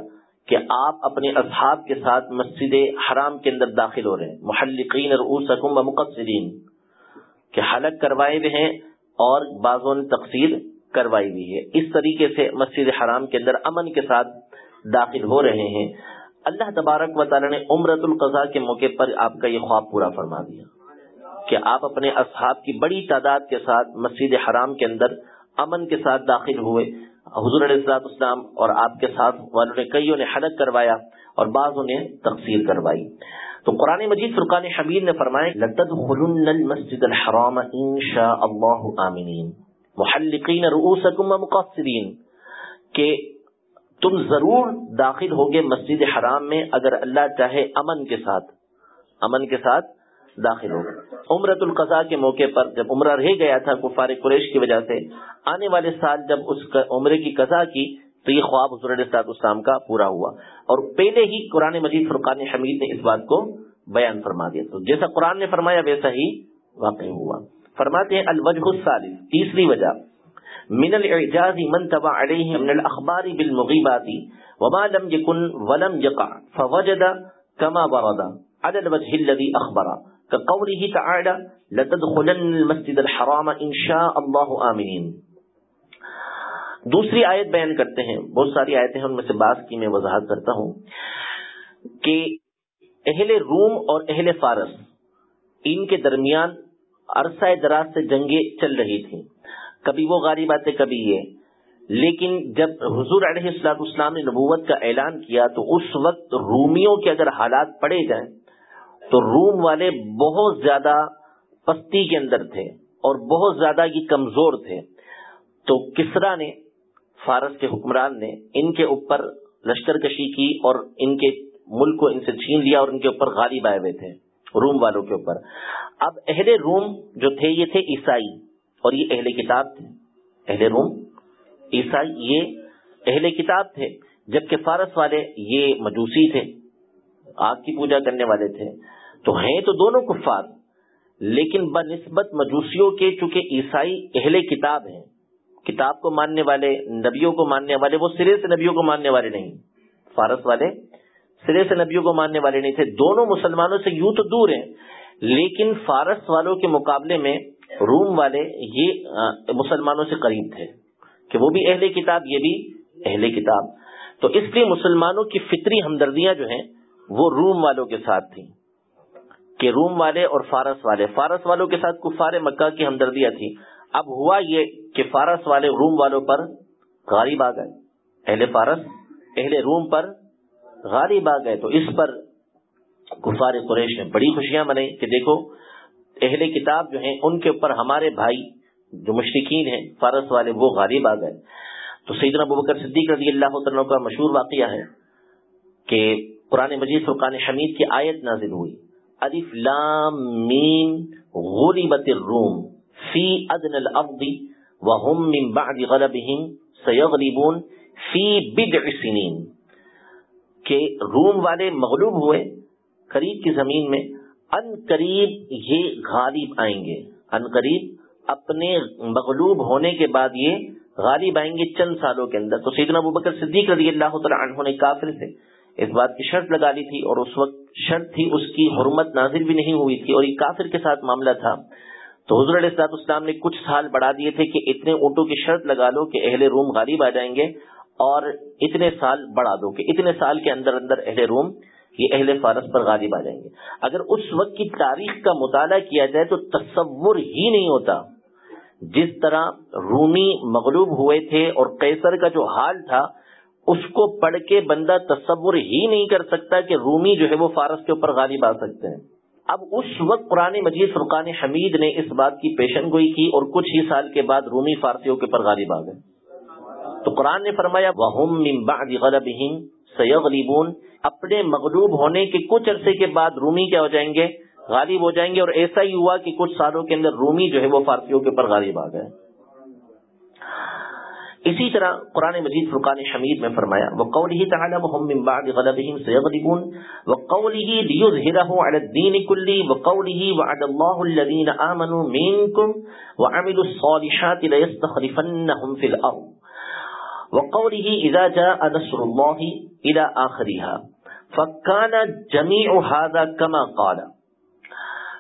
کہ آپ اپنے اصحاب کے ساتھ مسجد حرام کے اندر داخل ہو رہے ہیں۔ محلقین و مقصرین، کہ حلق کروائے ہوئے ہیں اور بعضوں نے تقسیر کروائی بھی ہے۔ اس طریقے سے مسجد حرام کے اندر امن کے ساتھ داخل ہو رہے ہیں۔ اللہ تبارک و تعالی نے عمرت القضاء کے موقع پر آپ کا یہ خواب پورا فرما دیا کہ آپ اپنے اصحاب کی بڑی تعداد کے ساتھ مسجد حرام کے اندر امن کے ساتھ داخل ہوئے۔ حضور علیہ السلاط اسلام اور آپ کے ساتھ والوں نے کئیوں نے حلق کروایا اور بعضوں نے تقسیر کروائی۔ تو قرآن مجید فرقان حمید نے فرمایا، لَتَدْخُلُنَّ الْمَسْجِدَ الْحَرَامَ إِن شَاءَ اللَّهُ آمِنِينَ محلقین رؤوسکم مقصرین کہ تم ضرور داخل ہوگے مسجد حرام میں اگر اللہ چاہے امن کے ساتھ۔ امن کے ساتھ داخل ہوگا عمرت القضاء کے موقع پر جب عمرہ رہ گیا تھا کفار قریش کی وجہ سے، آنے والے سال جب اس عمرے کی قضا کی، تو یہ خواب حضور علیہ اسلام کا پورا ہوا۔ اور پہلے ہی قرآن مجید فرقان حمید نے اس بات کو بیان فرما دیا۔ تو جیسا قرآن نے فرمایا، ویسا ہی واقع ہوا۔ فرماتے ہیں، الوجہ الثالث، تیسری وجہ۔ من الاعجاز من تبع عليه من الاخبار بالمغيبات وما لم يكن ولم يقع فوجد كما ورد على الوجه الذي اخبر۔ كقوله تعالى، لتدخلن المسجد الحرام ان شاء الله امنين دوسری آیت بیان کرتے ہیں، بہت ساری آیتیں ہیں، ان میں سے بعض کی میں وضاحت کرتا ہوں کہ اہل روم اور اہل فارس ان کے درمیان عرصہ دراز سے جنگیں چل رہی تھیں۔ کبھی وہ غالب آتے، کبھی یہ۔ لیکن جب حضور علیہ السلاط اسلام نے نبوت کا اعلان کیا تو اس وقت رومیوں کے اگر حالات پڑے جائیں تو روم والے بہت زیادہ پستی کے اندر تھے اور بہت زیادہ یہ کمزور تھے۔ تو کسرا نے، فارس کے حکمران نے ان کے اوپر لشکر کشی کی اور ان کے ملک کو ان سے چھین لیا اور ان کے اوپر غالب آئے ہوئے تھے، روم والوں کے اوپر۔ اب اہل روم جو تھے، یہ تھے عیسائی اور یہ اہل کتاب تھے۔ اہل روم، عیسائی، یہ اہل کتاب تھے۔ جبکہ فارس والے یہ مجوسی تھے، آگ کی پوجا کرنے والے تھے۔ تو ہیں تو دونوں کفار، لیکن بنسبت مجوسیوں کے چونکہ عیسائی اہل کتاب ہیں، کتاب کو ماننے والے، نبیوں کو ماننے والے، وہ سرے سے نبیوں کو ماننے والے نہیں، فارس والے سرے سے نبیوں کو ماننے والے نہیں تھے، دونوں مسلمانوں سے یوں تو دور ہیں، لیکن فارس والوں کے مقابلے میں روم والے یہ مسلمانوں سے قریب تھے، کہ وہ بھی اہل کتاب، یہ بھی اہل کتاب۔ تو اس لیے مسلمانوں کی فطری ہمدردیاں جو ہیں، وہ روم والوں کے ساتھ تھیں۔ کہ روم والے اور فارس والے، فارس والوں کے ساتھ کفار مکہ کی ہمدردیاں تھیں۔ اب ہوا یہ کہ فارس والے روم والوں پر غالب آ گئے۔ اہل فارس، اہل روم پر غالب آ گئے۔ تو اس پر کفار قریش نے بڑی خوشیاں منائی کہ دیکھو، اہل کتاب جو ہیں، ان کے اوپر ہمارے بھائی جو مشرقین ہیں، فارس والے وہ غالب آ گئے۔ تو سیدنا بکر صدیق رضی اللہ عنہ کا مشہور واقعہ ہے کہ قرآن مجید فرقان حمید کی آیت نازل ہوئی۔ الف لام میم غلبت الروم فی ادن الارض وهم من بعد غلبهم سيغلبون فی بدع سنین کہ روم والے مغلوب ہوئے قریب کی زمین میں، ان قریب یہ غالب آئیں گے۔ ان قریب اپنے مغلوب ہونے کے بعد یہ غالب آئیں گے چند سالوں کے اندر۔ تو سیدنا ابو بکر صدیق رضی اللہ تعالی عنہ نے کافر سے اس بات کی شرط لگا لی تھی اور اس وقت شرط تھی، اس کی حرمت نازل بھی نہیں ہوئی تھی اور یہ کافر کے ساتھ معاملہ تھا۔ تو حضور علیہ السلاط اسلام نے کچھ سال بڑھا دیے تھے کہ اتنے اونٹوں کی شرط لگا لو کہ اہل روم غالب آ جائیں گے اور اتنے سال بڑھا دو کہ اتنے سال کے اندر اندر اہل روم، یہ اہل فارس پر غالب آ جائیں گے۔ اگر اس وقت کی تاریخ کا مطالعہ کیا جائے تو تصور ہی نہیں ہوتا۔ جس طرح رومی مغلوب ہوئے تھے اور کیسر کا جو حال تھا اس کو پڑھ کے بندہ تصور ہی نہیں کر سکتا کہ رومی جو ہے وہ فارس کے اوپر غالب آ سکتے ہیں۔ اب اس وقت قرآن مجید فرقان حمید نے اس بات کی پیشن گوئی کی اور کچھ ہی سال کے بعد رومی فارسیوں کے پر غالب آ گئے۔ تو قرآن نے فرمایا سیغلیبون اپنے مغلوب ہونے کے کچھ عرصے کے بعد رومی کیا ہو جائیں گے؟ غالب ہو جائیں گے۔ اور ایسا ہی ہوا کہ کچھ سالوں کے اندر رومی جو ہے وہ فارسیوں کے پر غالب آ گئے۔ اسی طرح قرآن مجید فرقان حمید میں فرمایا، وقوله تعالى وهم من بعد غلبهم سيغلبون وقوله ليظهره على الدين كله، وقوله وعد الله الذين آمنوا منكم وعملوا الصالحات ليستخلفنهم في الأرض، وقوله إذا جاء نصر الله إلى آخرها، فكان جميع هذا كما قال.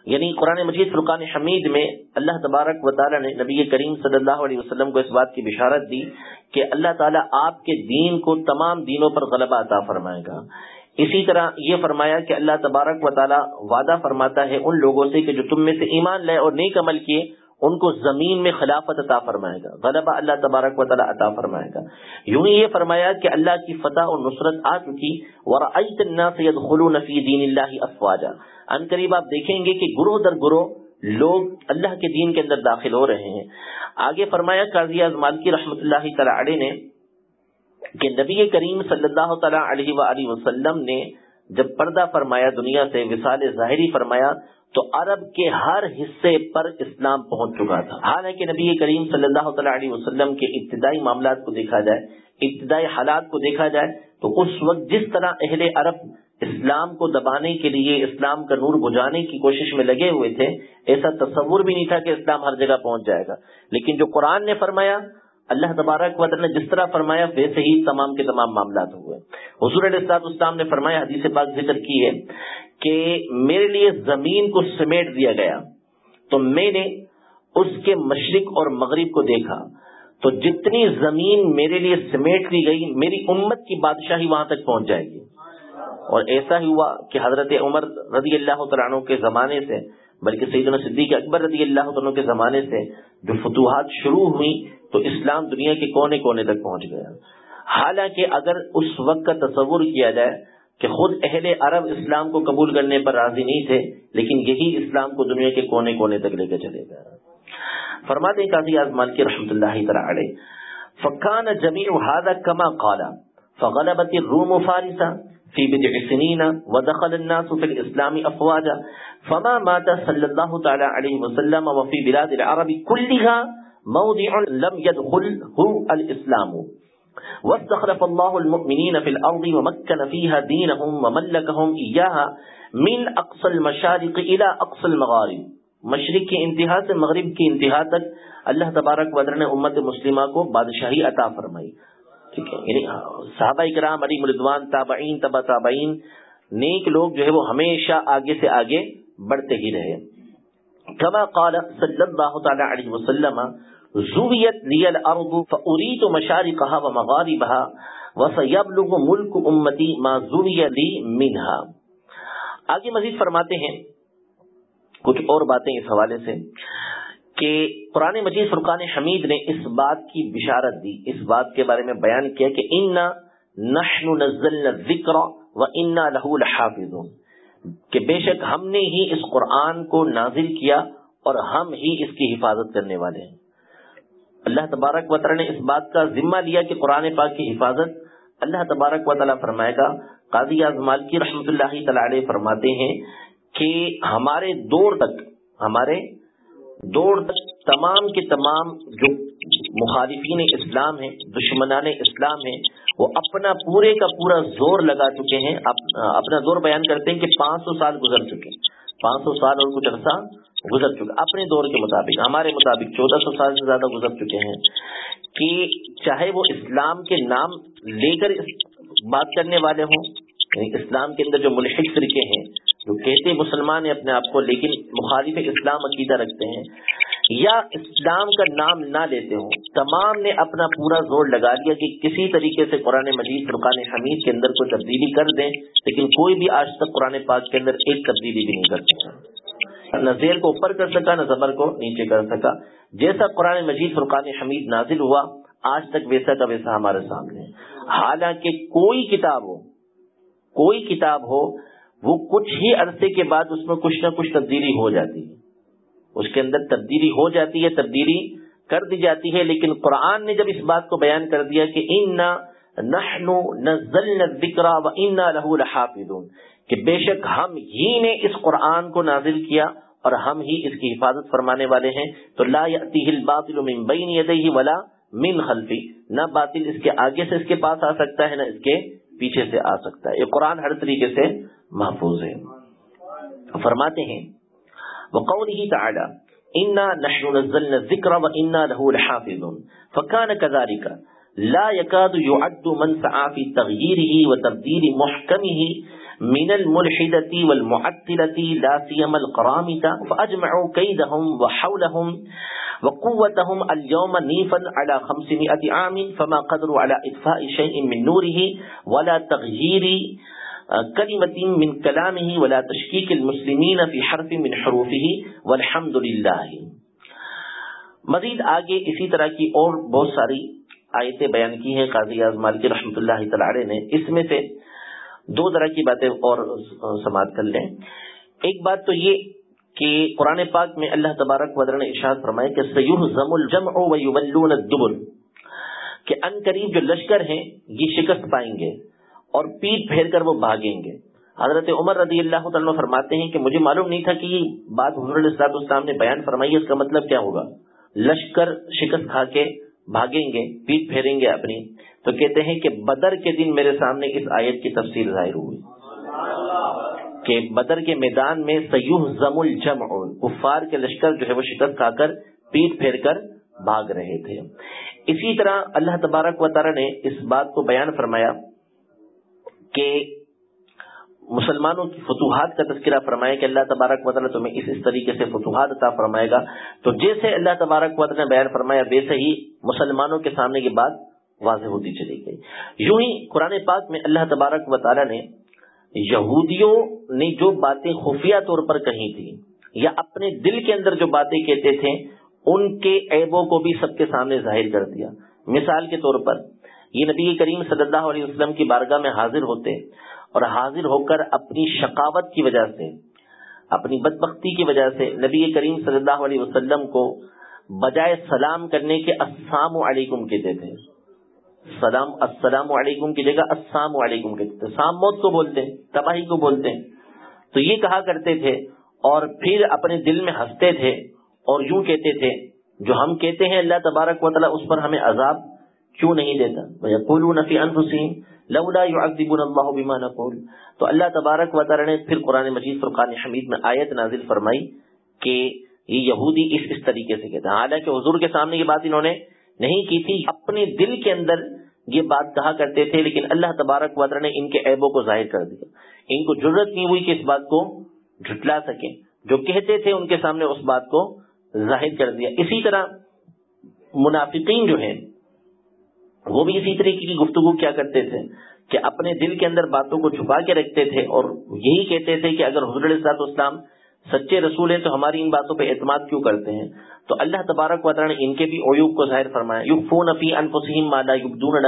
یعنی قرآن مجید فرقان حمید میں اللہ تبارک و تعالیٰ نے نبی کریم صلی اللہ علیہ وسلم کو اس بات کی بشارت دی کہ اللہ تعالیٰ آپ کے دین کو تمام دینوں پر غلبہ عطا فرمائے گا۔ اسی طرح یہ فرمایا کہ اللہ تبارک و تعالیٰ وعدہ فرماتا ہے ان لوگوں سے کہ جو تم میں سے ایمان لائے اور نیک عمل کیے ان کو زمین میں خلافت عطا فرمائے گا۔ غلبہ اللہ تبارک و تعالیٰ عطا فرمائے گا۔ یوں ہی یہ فرمایا کہ اللہ کی فتح اور نصرت آ چکی۔ اور دین اللہ افواجا ان قریب آپ دیکھیں گے کہ گروہ در گروہ لوگ اللہ کے دین کے اندر داخل ہو رہے ہیں۔ آگے فرمایا قاضی اعظمال کی رحمت اللہ تعالی نے کہ نبی کریم صلی اللہ تعالی علیہ وآلہ وسلم نے جب پردہ فرمایا دنیا سے، وصال ظاہری فرمایا تو عرب کے ہر حصے پر اسلام پہنچ چکا تھا۔ حالانکہ نبی کریم صلی اللہ تعالی علیہ وسلم کے ابتدائی معاملات کو دیکھا جائے، ابتدائی حالات کو دیکھا جائے، تو اس وقت جس طرح اہل عرب اسلام کو دبانے کے لیے، اسلام کا نور بجانے کی کوشش میں لگے ہوئے تھے، ایسا تصور بھی نہیں تھا کہ اسلام ہر جگہ پہنچ جائے گا۔ لیکن جو قرآن نے فرمایا، اللہ تبارک وطن نے جس طرح فرمایا، ویسے ہی تمام کے تمام معاملات ہوئے۔ حضور علیہ اسلام نے فرمایا، حدیث پاک ذکر کی ہے کہ میرے لیے زمین کو سمیٹ دیا گیا۔ تو میں نے اس کے مشرق اور مغرب کو دیکھا۔ تو جتنی زمین میرے لیے سمیٹ لی گئی، میری امت کی بادشاہی وہاں تک پہنچ جائے گی۔ اور ایسا ہی ہوا کہ حضرت عمر رضی اللہ تعالیٰ کے زمانے سے، بلکہ سیدنا صدیق اکبر رضی اللہ عنہ کے زمانے سے جو فتوحات شروع ہوئی تو اسلام دنیا کے کونے کونے تک پہنچ گیا۔ حالانکہ اگر اس وقت کا تصور کیا جائے کہ خود اہل عرب اسلام کو قبول کرنے پر راضی نہیں تھے، لیکن یہی اسلام کو دنیا کے کونے کونے تک لے کے چلے گئے۔ فرماتے ہیں قاضی اعظمان کی رحمت اللہ تعالی فکان جمیع هذا كما قال، فغلبت الروم فارسا في بدع سنين ودخل الناس في الاسلام افواجا، فما مات صلى الله تعالى عليه وسلم وفي بلاد العرب كلها موضع لم يدخله الاسلام. واستخلف الله المؤمنين في الأرض ومكن فيها دينهم وملكهم إياها من أقصى المشارق إلى أقصى المغارب۔ مشرق کی انتہا سے مغرب کی انتہا تک اللہ تبارک ودر نے امت مسلمہ کو بادشاہی عطا فرمائی۔ ٹھیک ہے یعنی صحابہ کرام علی مردوان، تابعین، تبا تابعین، نیک لوگ جو ہے وہ ہمیشہ آگے سے آگے بڑھتے ہی رہے۔ کما قال صلی اللہ تعالی علیہ وسلم زویت لی الارض فاریت مشارقها ومغاربها وسيبلغ ملک امتی ما زوی لی منها۔ آگے مزید فرماتے ہیں کچھ اور باتیں اس حوالے سے کہ قرآن مجید فرقان حمید نے اس بات کی بشارت دی، اس بات کے بارے میں بیان کیا کہ انا نحن نزلنا و انا له لحافظون۔ کہ بے شک ہم نے ہی اس قرآن کو نازل کیا اور ہم ہی اس کی حفاظت کرنے والے ہیں۔ اللہ تبارک و تعالی نے اس بات کا ذمہ لیا کہ قرآن پاک کی حفاظت اللہ تبارک و تعالیٰ فرمائے گا۔ قاضی اعظمال کی رحمت اللہ تعالی فرماتے ہیں کہ ہمارے دور تک، ہمارے دور تک تمام کے تمام جو مخالفین اسلام ہیں، دشمنان اسلام ہیں، وہ اپنا پورے کا پورا زور لگا چکے ہیں۔ اپنا زور بیان کرتے ہیں کہ پانچ سو سال گزر چکے۔ پانچ سو سال اور کچھ عرصہ گزر چکے اپنے دور کے مطابق، ہمارے مطابق چودہ سو سال سے زیادہ گزر چکے ہیں کہ چاہے وہ اسلام کے نام لے کر بات کرنے والے ہوں یعنی اسلام کے اندر جو ملحق فرقے ہیں، جو کہتے مسلمان ہیں اپنے آپ کو، لیکن مخالف اسلام عقیدہ رکھتے ہیں، یا اسلام کا نام نہ لیتے ہوں، تمام نے اپنا پورا زور لگا لیا کہ کسی طریقے سے قرآن مجید، فرقان حمید کے اندر کوئی تبدیلی کر دیں، لیکن کوئی بھی آج تک قرآن پاک کے اندر ایک تبدیلی بھی نہیں کر سکتا۔ نہ زیر کو اوپر کر سکا، نہ زبر کو نیچے کر سکا۔ جیسا قرآن مجید، فرقان حمید نازل ہوا، آج تک ویسا کا ویسا ہمارے سامنے حالانکہ کوئی کتاب ہو، کوئی کتاب ہو، وہ کچھ ہی عرصے کے بعد اس میں کچھ نہ کچھ تبدیلی ہو جاتی ہے۔ اس کے اندر تبدیلی ہو جاتی ہے، تبدیلی کر دی جاتی ہے، لیکن قرآن نے جب اس بات کو بیان کر دیا کہ ان نہ ذکر و ان لہو لحافظون، کہ بے شک ہم ہی نے اس قرآن کو نازل کیا اور ہم ہی اس کی حفاظت فرمانے والے ہیں۔ تو لا الباطل من بین یدیہ ولا من خلفی۔ نہ باطل اس کے آگے سے اس کے پاس آ سکتا ہے، نہ اس کے پیچھے سے آ سکتا ہے۔ یہ قرآن ہر طریقے سے محفوظ ہے۔ فرماتے ہیں، وقوله تعالی، انا نحن نزلنا الذکر وانا له لحافظون۔ فكان كذلك لا يكاد يعد من سعى في تغييره وتبديل محكمه من الملحدة والمعطلة لا سيما القرامطة، فأجمعوا كيدهم وحولهم وقوتهم اليوم نيفا على خمسمائة عام، فما قدروا على إطفاء شيء من نوره ولا تغيير كلمة من كلامه ولا تشكيك المسلمين في حرف من حروفه، والحمد لله. مزید آگے اسی طرح کی اور بہت ساری آیتیں بیان کی ہیں، قاضی اعظم مالکی رحمۃ اللہ تعالی نے اس میں سے دو طرح کی باتیں اور سماعت کر لیں۔ ایک بات تو یہ کہ قرآن پاک میں اللہ تبارک ودر نے ارشاد فرمائے کہ سیوح زم الجم الدبر، کہ ان قریب جو لشکر ہیں، یہ شکست پائیں گے اور پیٹ پھیر کر وہ بھاگیں گے۔ حضرت عمر رضی اللہ تعالیٰ فرماتے ہیں کہ مجھے معلوم نہیں تھا کہ یہ بات حضور السلاط اسلام نے بیان فرمائی، اس کا مطلب کیا ہوگا؟ لشکر شکست کھا کے بھاگیں گے، پیٹ پھیریں گے اپنی۔ تو کہتے ہیں کہ بدر کے دن میرے سامنے اس آیت کی تفصیل ظاہر ہوئی۔ کہ بدر کے میدان میں سیوح زم الجم کفار کے لشکر جو ہے وہ شکست کھا کر پیٹ پھیر کر بھاگ رہے تھے۔ اسی طرح اللہ تبارک و تعالی نے اس بات کو بیان فرمایا کہ مسلمانوں کی فتوحات کا تذکرہ فرمایا کہ اللہ تبارک و تعالیٰ تمہیں اس اس طریقے سے فتوحات عطا فرمائے گا۔ تو جیسے اللہ تبارک و تعالیٰ نے بیان فرمایا، ویسے ہی مسلمانوں کے سامنے یہ بات واضح ہوتی چلی گئی۔ یوں ہی قرآن پاک میں اللہ تبارک و تعالیٰ نے یہودیوں نے جو باتیں خفیہ طور پر کہی تھی یا اپنے دل کے اندر جو باتیں کہتے تھے، ان کے عیبوں کو بھی سب کے سامنے ظاہر کر دیا۔ مثال کے طور پر یہ نبی کریم صلی اللہ علیہ وسلم کی بارگاہ میں حاضر ہوتے اور حاضر ہو کر اپنی شکاوت کی وجہ سے، اپنی بدبختی کی وجہ سے نبی کریم صلی اللہ علیہ وسلم کو بجائے سلام کرنے کے السلام علیکم کہتے تھے۔ سلام، السلام علیکم کی جگہ السلام علیکم کہتے تھے۔ سام موت کو بولتے ہیں، تباہی کو بولتے ہیں۔ تو یہ کہا کرتے تھے اور پھر اپنے دل میں ہنستے تھے اور یوں کہتے تھے، جو ہم کہتے ہیں اللہ تبارک و تعالیٰ اس پر ہمیں عذاب کیوں نہیں دیتا؟ نفی انفسین لولا يعذبون الله بما نقول۔ تو اللہ تبارک و تعالی نے پھر قرآن مجید، فرقان حمید میں آیت نازل فرمائی کہ یہ یہودی اس اس طریقے سے کہتے ہیں۔ حالانکہ حضور کے سامنے یہ بات انہوں نے نہیں کی تھی، اپنے دل کے اندر یہ بات کہا کرتے تھے، لیکن اللہ تبارک و تعالی نے ان کے عیبوں کو ظاہر کر دیا۔ ان کو ضرورت نہیں ہوئی کہ اس بات کو جھٹلا سکیں۔ جو کہتے تھے، ان کے سامنے اس بات کو ظاہر کر دیا۔ اسی طرح منافقین جو ہیں وہ بھی اسی طریقے کی گفتگو کیا کرتے تھے کہ اپنے دل کے اندر باتوں کو چھپا کے رکھتے تھے اور یہی کہتے تھے کہ اگر حضر السلاط اسلام سچے رسول ہیں تو ہماری ان باتوں پہ اعتماد کیوں کرتے ہیں؟ تو اللہ تبارک و نے ان کے بھی عیوب کو ظاہر فرمایا یو فون افی انفسیم مالا یبدون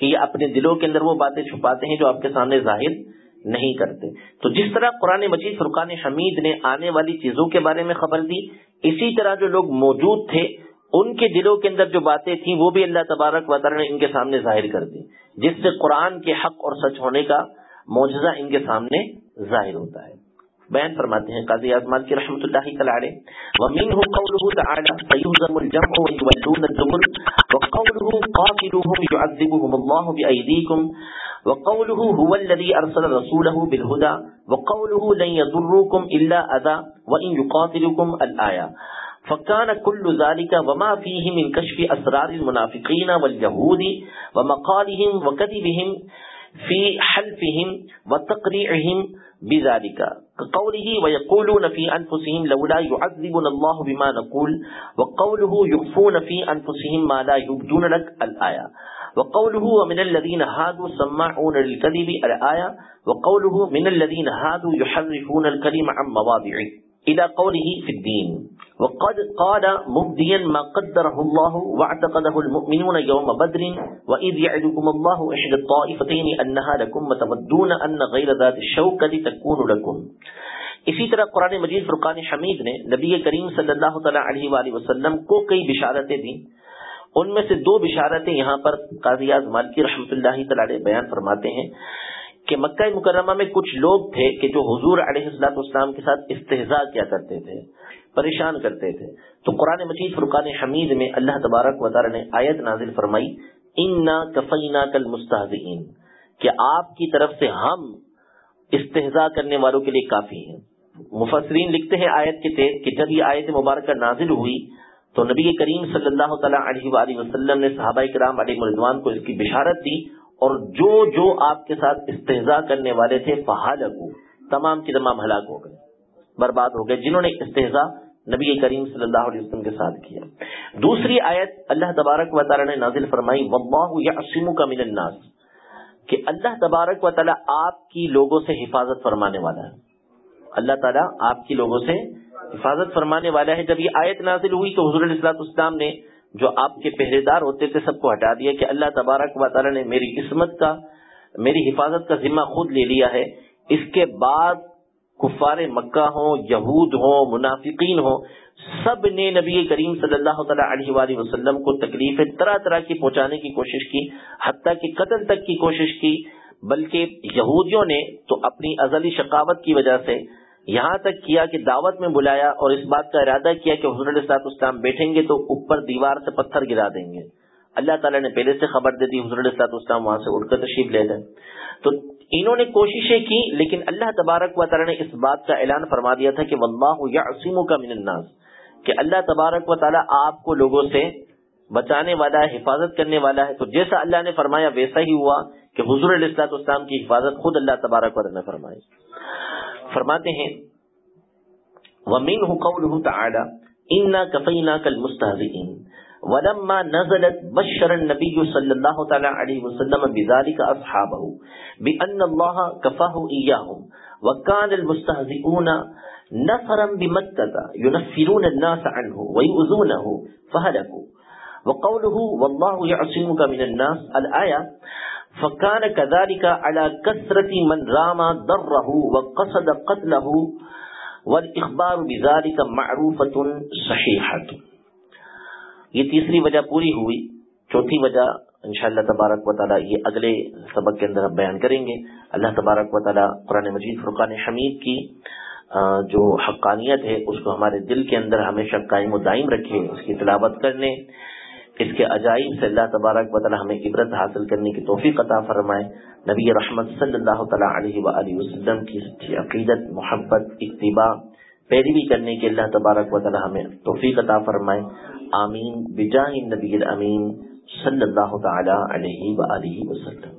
کہ یہ اپنے دلوں کے اندر وہ باتیں چھپاتے ہیں جو آپ کے سامنے ظاہر نہیں کرتے۔ تو جس طرح قرآن مجید فرقان حمید نے آنے والی چیزوں کے بارے میں خبر دی، اسی طرح جو لوگ موجود تھے ان کے دلوں کے اندر جو باتیں تھیں، وہ بھی اللہ تبارک و تعالی نے ان کے سامنے ظاہر کر دی، جس سے قرآن کے حق اور سچ ہونے کا معجزہ ان کے سامنے ظاہر ہوتا ہے۔ بیان فرماتے ہیں قاضی اعظم کی رحمۃ اللہ تعالی ومنه قوله تعالى سيهزم الجمع ويولون الدبر وقوله قاتلوهم يعذبهم الله بأيديكم، وقوله هو الذي أرسل رسوله بالهدى، وقوله لن يضركم إلا أذى، وإن يقاتلكم الآية۔ فکان کل ذالک وما فیہ من کشف اسرار المنافقین والجہود ومقالہم وکذبہم فی حلفہم وتقریعہم بذالک قوله ويقولون في انفسهم لولا يعذبنا الله بما نقول وقوله يخفون في انفسهم ما لا يبدون لك الايه وقوله ومن الذين هادوا سماعون للكذب الايه وقوله من الذين هادوا يحرفون الكلم عن مواضعه الى قوله في الدين. وقد قال مبديا ما قدره الله واعتقده المؤمنون يوم بدر واذ يعدكم الله احدى الطائفتين انها لكم وتودون ان غير ذات الشوكه تكون لكم. اسی طرح قرآن مجید فرقان حمید نے نبی کریم صلی اللہ تعالی علیہ وآلہ وسلم کو کئی بشارتیں دیں۔ ان میں سے دو بشارتیں یہاں پر قاضی اعظم مالکی رحمۃ اللہ تعالی بیان فرماتے ہیں۔ کہ مکہ مکرمہ میں کچھ لوگ تھے کہ جو حضور علیہ السلاط اسلام کے ساتھ استحضاء کیا کرتے تھے، پریشان کرتے تھے۔ تو قرآن مجید فرقان حمید میں اللہ تبارک و تعالی نے آیت نازل فرمائی، انا کفینا کل مستحزین کہ آپ کی طرف سے ہم استحضاء کرنے والوں کے لیے کافی ہیں۔ مفسرین لکھتے ہیں آیت کے تحت کہ جب یہ آیت مبارکہ نازل ہوئی تو نبی کریم صلی اللہ تعالیٰ علیہ وآلہ وسلم نے صحابہ کرام علیہ مردوان کو اس کی بشارت دی اور جو جو آپ کے ساتھ استحضاء کرنے والے تھے فہالکو تمام کی تمام ہلاک ہو گئے، برباد ہو گئے، جنہوں نے استحضاء نبی کریم صلی اللہ علیہ وسلم کے ساتھ کیا۔ دوسری آیت اللہ تبارک و تعالی نے نازل فرمائی واللہ کا من الناس۔ کہ اللہ تبارک و تعالی آپ کی لوگوں سے حفاظت فرمانے والا ہے۔ اللہ تعالیٰ آپ کی لوگوں سے حفاظت فرمانے والا ہے۔ جب یہ آیت نازل ہوئی تو حضور السلاط اسلام نے جو آپ کے پہرے دار ہوتے تھے سب کو ہٹا دیا کہ اللہ تبارک و تعالیٰ نے میری قسمت کا، میری حفاظت کا ذمہ خود لے لیا ہے۔ اس کے بعد کفار مکہ ہوں، یہود ہوں، منافقین ہوں، سب نے نبی کریم صلی اللہ تعالیٰ علیہ وآلہ وسلم کو تکلیفیں طرح طرح کی پہنچانے کی کوشش کی، حتیٰ کہ قتل تک کی کوشش کی۔ بلکہ یہودیوں نے تو اپنی ازلی شقاوت کی وجہ سے یہاں تک کیا کہ دعوت میں بلایا اور اس بات کا ارادہ کیا کہ حضور السلاط اسلام بیٹھیں گے تو اوپر دیوار سے پتھر گرا دیں گے۔ اللہ تعالیٰ نے پہلے سے خبر دے دی، حضور السلاط اسلام وہاں سے اٹھ کر تشریف لے گئے۔ تو انہوں نے کوششیں کی، لیکن اللہ تبارک و تعالیٰ نے اس بات کا اعلان فرما دیا تھا کہ واللہ یعصمو کا من الناس، کہ اللہ تبارک و تعالیٰ آپ کو لوگوں سے بچانے والا ہے، حفاظت کرنے والا ہے۔ تو جیسا اللہ نے فرمایا، ویسا ہی ہوا کہ حضور علیہ السلاط اسلام کی حفاظت خود اللہ تبارک و تعالیٰ نے فرمائی۔ فرماتے ہیں، وَمِنْهُ قَوْلُهُ تَعَالَى، إِنَّا كَفَيْنَاكَ الْمُسْتَهْزِئِينَ۔ ولما نزلت بشر النبي صلى الله تعالى عليه وسلم بذلك أصحابه، بأن الله كفاه إياهم۔ وكان المستهزئون نفرا بمكة، ينفرون الناس عنه ويؤذونه، فهلكوا۔ وقوله، والله يعصمك من الناس، الآية فكان كذلك على كثرة من رام ضره وقصد قتله والاخبار بذلك معروفة صحيحة یہ تیسری وجہ پوری ہوئی۔ چوتھی وجہ انشاءاللہ تبارک و تعالیٰ یہ اگلے سبق کے اندر ہم بیان کریں گے۔ اللہ تبارک و تعالیٰ قرآن مجید فرقان حمید کی جو حقانیت ہے، اس کو ہمارے دل کے اندر ہمیشہ قائم و دائم رکھے، اس کی تلاوت کرنے۔ اس کے عجائب سے اللہ تبارک و ہمیں عبرت حاصل کرنے کی توفیق عطا فرمائے۔ نبی رحمت صلی اللہ تعالیٰ علیہ وآلہ وسلم کی عقیدت، محبت اتباع پیروی کرنے کے اللہ تبارک و تعالیٰ ہمیں توفیق عطا فرمائے۔ آمین۔ بجائن نبی الامین صلی اللہ تعالیٰ علیہ وآلہ وسلم۔